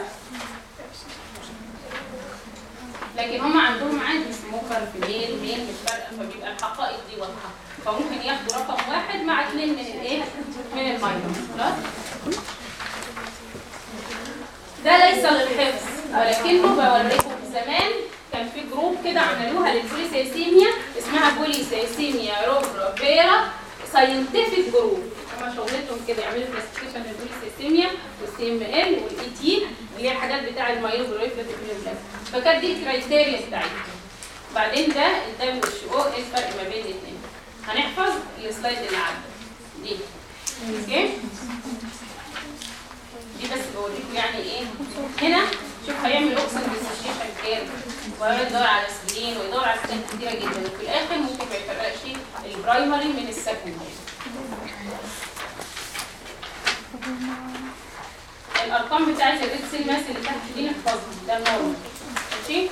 لكن هم عندهم عادي smoker female male مش فارقة فبيبقى الحقائق دي واضحة فممكن ياخدوا رقم واحد مع اثنين من الايه؟ من ال minor خلاص؟ ده ليس للحفظ ولكنه بوريكم زمان كان في group كده عملوها لل polycythemia اسمها polycythemia rubra vera scientific group هما شغلتهم كده يعملوا classification لل polycythemia وال CML وال ET اللي هي الحاجات بتاع ال myeloproliferative فكانت دي ال criteria بتاعتها بعدين ده ال WHO إيه الفرق ما بين الاثنين هنحفظ ال slide اللي عدى. دي. okay؟ دي بس بوريكم يعني إيه. هنا شوف هيعمل oxygen dissociation كام. ويدور على spleen ويدور على حاجات كتيرة جدا. وفي الآخر ممكن ما يفرقش ال primary من ال secondary الأرقام بتاعت ال red cell mass اللي تحت دي نحفظها ده ال normal. ماشي؟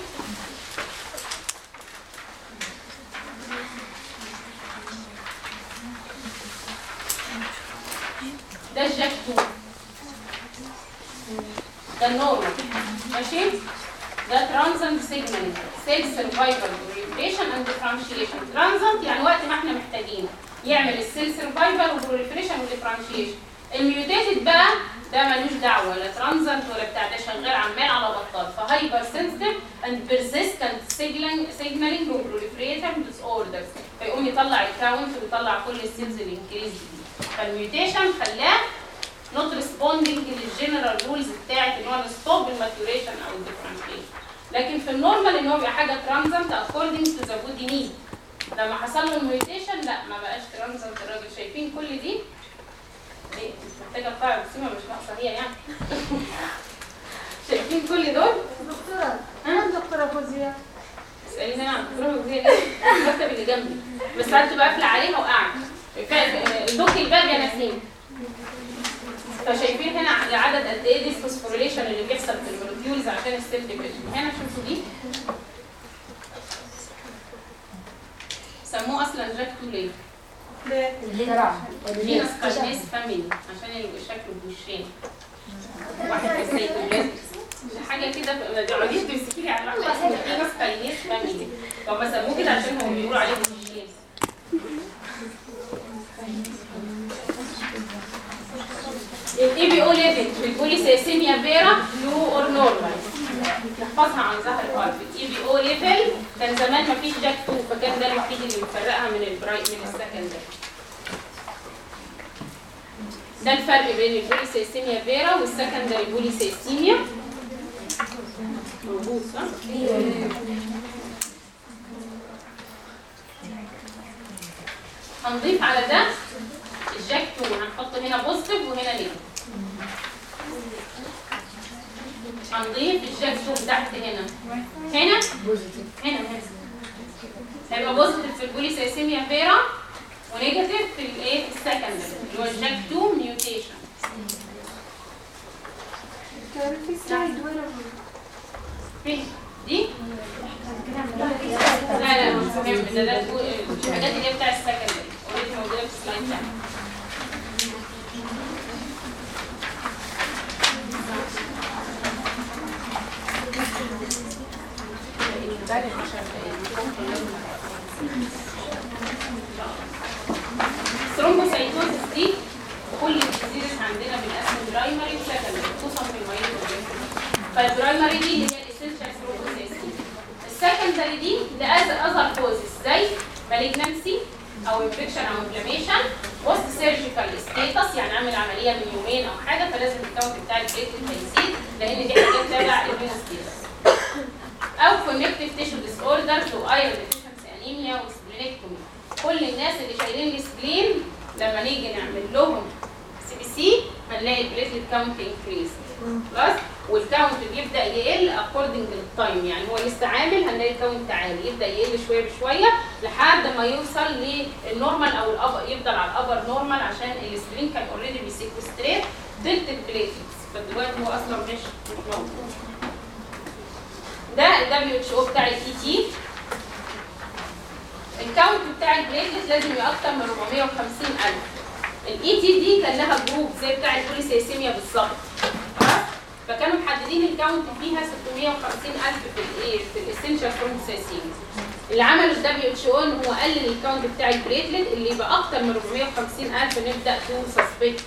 ده ال JAK 2 ده ال normal ماشي ده transient segment cell survival proliferation and differentiation transient يعني وقت ما إحنا محتاجينه. يعمل ال cell survival و proliferation و differentiation ال mutated بقى ده ملوش دعوة. لا transient ولا بتاع ده شغال عمال على بطال. ف hypersensitive and persistent signaling و proliferation disorders فيقوم يطلع ال count ويطلع كل ال cells ال increase دي. فال mutation خلاه not responding لل general rules بتاعت إن هو stop ال maturation أو ال differentiation لكن في ال normal إن هو بيبقى حاجة transient according to the body need لما حصل له ال mutation لا ما بقاش transient الراجل. شايفين كل دي؟ دي محتاجة قاعدة بسيمة مش ناقصة هي يعني. شايفين كل دول؟ دكتورة ها؟ دكتورة فوزية. اسأليني أنا عن الدكتوره وزي المكتب اللي جنبي. بس ساعات تبقى قافلة عليها وقاعده دوك الباب يا نسيم. فشايفين هنا عدد قد إيه دي ال phosphorylation اللي بيحصل في ال molecules عشان ال cell division هنا شوفوا دي. سموه أصلا JAK two ليه Janus kinase family عشان يبقى شكله بوشين. واحد في السيتوبلازم حاجة كده تقعديش تمسكي لي على واحدة اسمها Janus kinase family هم سموه كده عشان هم بيقولوا عليه بوشين. ال EPO level في ال polycythemia vera low or normal نحفظها عن ظهر الأرض ال EPO level كان زمان ما فيش JAK 2 فكان ده الوحيد اللي بيفرقها من ال pri من ال secondary ده. الفرق بين ال polycythemia vera وال secondary polycythemia موجود صح؟ هنضيف على ده. 2 هنحط هنا positive وهنا negative هنضيف ال JAK 2 تحت هنا. هنا؟ هنا هنا. هيبقى positive في ال polycythemia vera و negative في الايه؟ ال secondary اللي هو ال JAK 2 mutation في slide وين فين دي لا لا مش مهم. ده ده الحاجات اللي هي بتاع ال secondary already موجودة في ال slide ال thrombocytosis دي كل ال diseases عندنا بنقسم primary و secondary خصوصا في المريض فال primary دي اللي هي الاسينشال ثرومبوسيستم السكندري دي لها other causes زي malignancy أو infection أو inflammation و post surgical status يعني عامل عملية من يومين أو حاجة فلازم ال count بتاع ال platelet هيزيد لأن دي حاجات تابع ال hemostasis أو connective tissue disorders و iron deficiency anemia و splenectomy كل الناس اللي شايلين ال spleen لما نيجي نعمل لهم CBC هنلاقي ال platelet count increase خلاص وال count بيبدأ يقل according لل time يعني هو لسه عامل هنلاقي ال count عالي. يبدأ يقل شوية بشوية لحد ما يوصل لل normal أو الأب يفضل على ال upper normal عشان ال spleen كان already بي sequestrate ضد ال platelets فدلوقتي هو أصلا مش مش موجود. ده WHO بتاع ال ET ال count بتاع ال platelet لازم يبقى أكتر من 450000 ال ET دي كان لها group زي بتاع ال polycythemia بالظبط؟ فكانوا محددين ال count فيها 650000 في الايه في ال essential thrombocythemia اللي عمله WHO إن هو قلل ال count بتاع ال platelet اللي يبقى أكتر من 450000 نبدا to suspect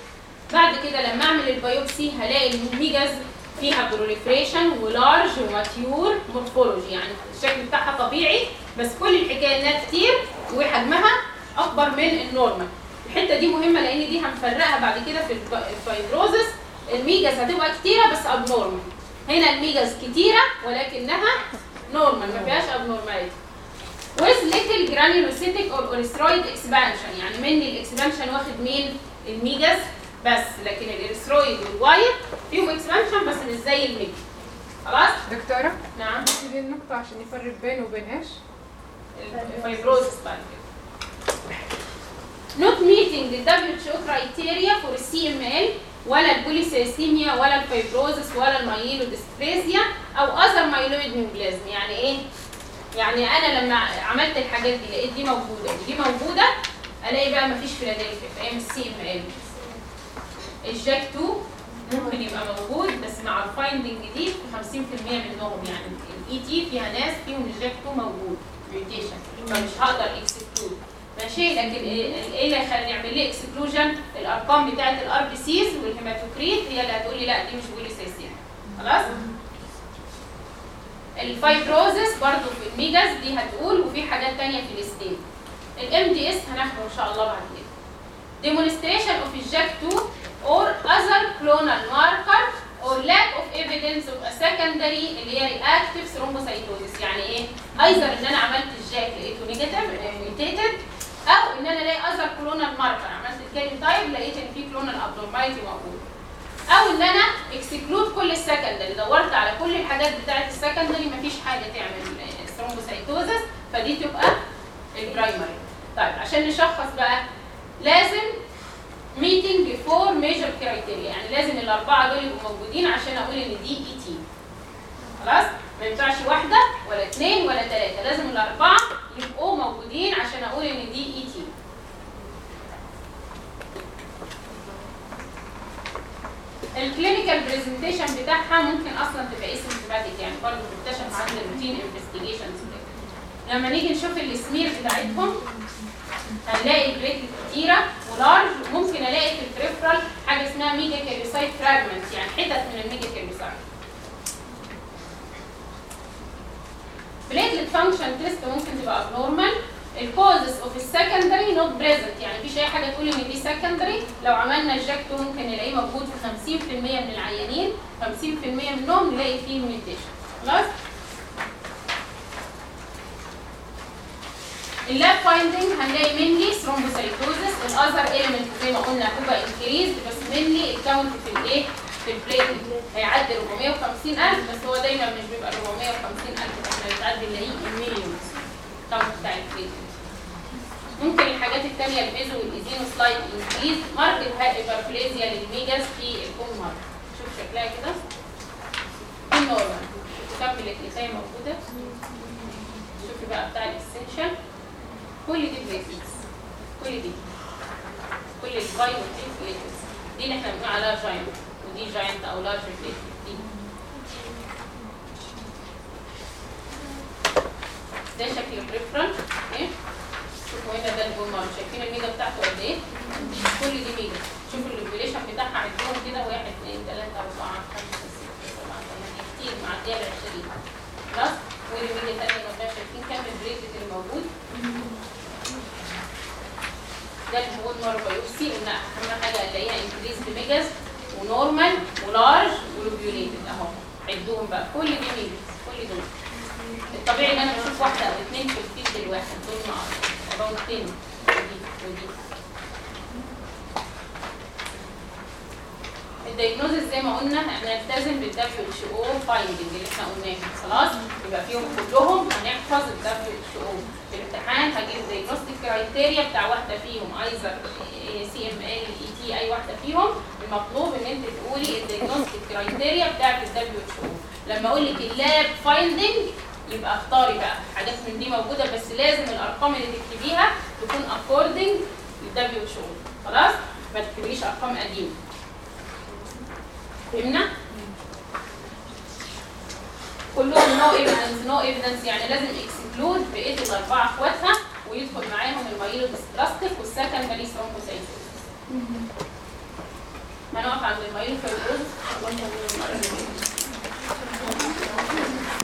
بعد كده لما أعمل ال biopsy هلاقي ال megas فيها proliferation و large و mature morphology يعني الشكل بتاعها طبيعي بس كل الحكاية إنها كتير وحجمها أكبر من ال normal الحتة دي مهمة لأن دي هنفرقها بعد كده في الف- ال fibrosis ال megas هتبقى كتيرة بس abnormal هنا ال megas كتيرة ولكنها normal ما فيهاش abnormality with little granulocytic or erythroid expansion. يعني main ال expansion واخد مين؟ ال megas بس. لكن ال erythroid وال white فيهم expansion بس مش زي ال megas خلاص؟ دكتورة؟ نعم. دي النقطة عشان يفرق بينه وبين إيش؟ ال fibrosis بعد كده not meeting the WHO criteria for CML ولا ال polycythemia ولا ال fibrosis ولا ال myelodysplasia أو other myeloid neoplasm. يعني إيه؟ يعني أنا لما عملت الحاجات دي لقيت دي موجودة. ودي موجودة ألاقي بقى مفيش فيلادلفيا في أيام ال CML ال JAK 2 ممكن يبقى موجود بس مع ال finding دي في 50% منهم يعني. ال ET فيها ناس فيهم 2 موجود. mutation فمش هقدر exclude ماشي؟ لكن إيه اللي هيخليني يعمل لي exclusion الأرقام بتاعه ال RBCs وال hematocrit هي اللي هتقول لي لا دي مش polycythemia خلاص؟ ال fibrosis برضو في ال megas دي هتقول وفي حاجات تانية في الستين ال MDS هناخده إن شاء الله بعد كده demonstration of ال JAK2 or other clonal marker or lack of evidence of a secondary اللي هي reactive thrombocytosis. يعني إيه؟ either إن أنا عملت ال JAK لقيته negative mutated أو إن أنا ألاقي other clonal marker. عملت ال karyotype لقيت إن في clonal abnormality موجود. أو إن أنا exclude كل ال secondary دورت على كل الحاجات بتاعت ال secondary مفيش حاجة تعمل thrombocytosis فدي تبقى ال primary طيب عشان نشخص بقى لازم meeting four major criteria يعني لازم الأربعة دول يبقوا موجودين عشان أقول إن دي ET خلاص؟ ما ينفعش واحدة ولا اثنين ولا ثلاثة لازم الأربعة يبقوا موجودين عشان أقول إن دي ET ال clinical presentation بتاعها ممكن أصلا تبقى asymptomatic يعني برضه بتكتشف عند ال routine investigations لما نيجي نشوف السمير بتاعتهم هنلاقي platelet كتيرة و large ممكن ألاقي في ال peripheral حاجة اسمها megakaryocyte fragments يعني حتت من ال megakaryocyte platelet function test ممكن تبقى abnormal. ال causes of ال secondary not present يعني مفيش أي حاجة تقول إن دي secondary لو عملنا ال JAK 2 ممكن نلاقيه موجود في 50% من العيانين 50% منهم نلاقي فيه mutation خلاص؟ ال lab finding هنلاقي mainly thrombocytosis ال other element زي ما قلنا هتبقى increase بس mainly ال count في الايه في ال platelet هيعدي 450000 بس هو دايما مش بيبقى 450000 إحنا بتعدي نلاقيه ال millions ال count بتاع ال platelet ممكن الحاجات الثانية ال baso وال eosino slight increase marked hyperplasia لل megas في ال bone marrow شوف شكلها كده. دي normal كم platelet ايه موجودة. شوفي بقى بتاع ال essential كل دي platelets كل دي. كل ال field دي platelets دي نحن بنقول على giant ودي giant أو large platelet دي. ده شكل ال peripheral إيه؟ شوفوا هنا ده ال bone marrow شايفين ال mega بتاعته قد إيه. كل دي mega. شوفوا ال lobulation بتاعها عندهم كده 1 2 3 4 5 6 7 8 كتير معدية ال 20 خلاص وال mega الثانية ما شايفين كام البريد اللي موجود؟ ده ال bone marrow biopsy قلنا أهم حاجة هنلاقيها انكريز بميجاز ونورمال ولارج ولوبيوليتد أهو. عدوهم بقى. كل دي megas كل دول. الطبيعي إن أنا بشوف واحدة أو اثنين في ال field الواحد. دول مع about 10 ودي ودي. ال diagnosis زي ما قلنا إحنا نلتزم بال WHO finding اللي إحنا قلناه. خلاص؟ يبقى فيهم كلهم هنحفظ ال WHO في الامتحان هجيب diagnostic criteria بتاع واحدة فيهم either CML ET أي واحدة فيهم. المطلوب إن أنت تقولي ال diagnostic criteria بتاعت ال WHO لما أقول لك ال lab finding يبقى اختاري بقى. حاجات من دي موجودة بس لازم الأرقام اللي تكتبيها تكون according لل WHO خلاص؟ ما تكتبيش أرقام قديمة. فهمنا؟ كلهم no evidence no evidence يعني لازم exclude بقية الأربعة أخواتها ويدخل معاهم ال myelodysplastic وال secondary thrombocytosis هنقف عند ال myelofibrosis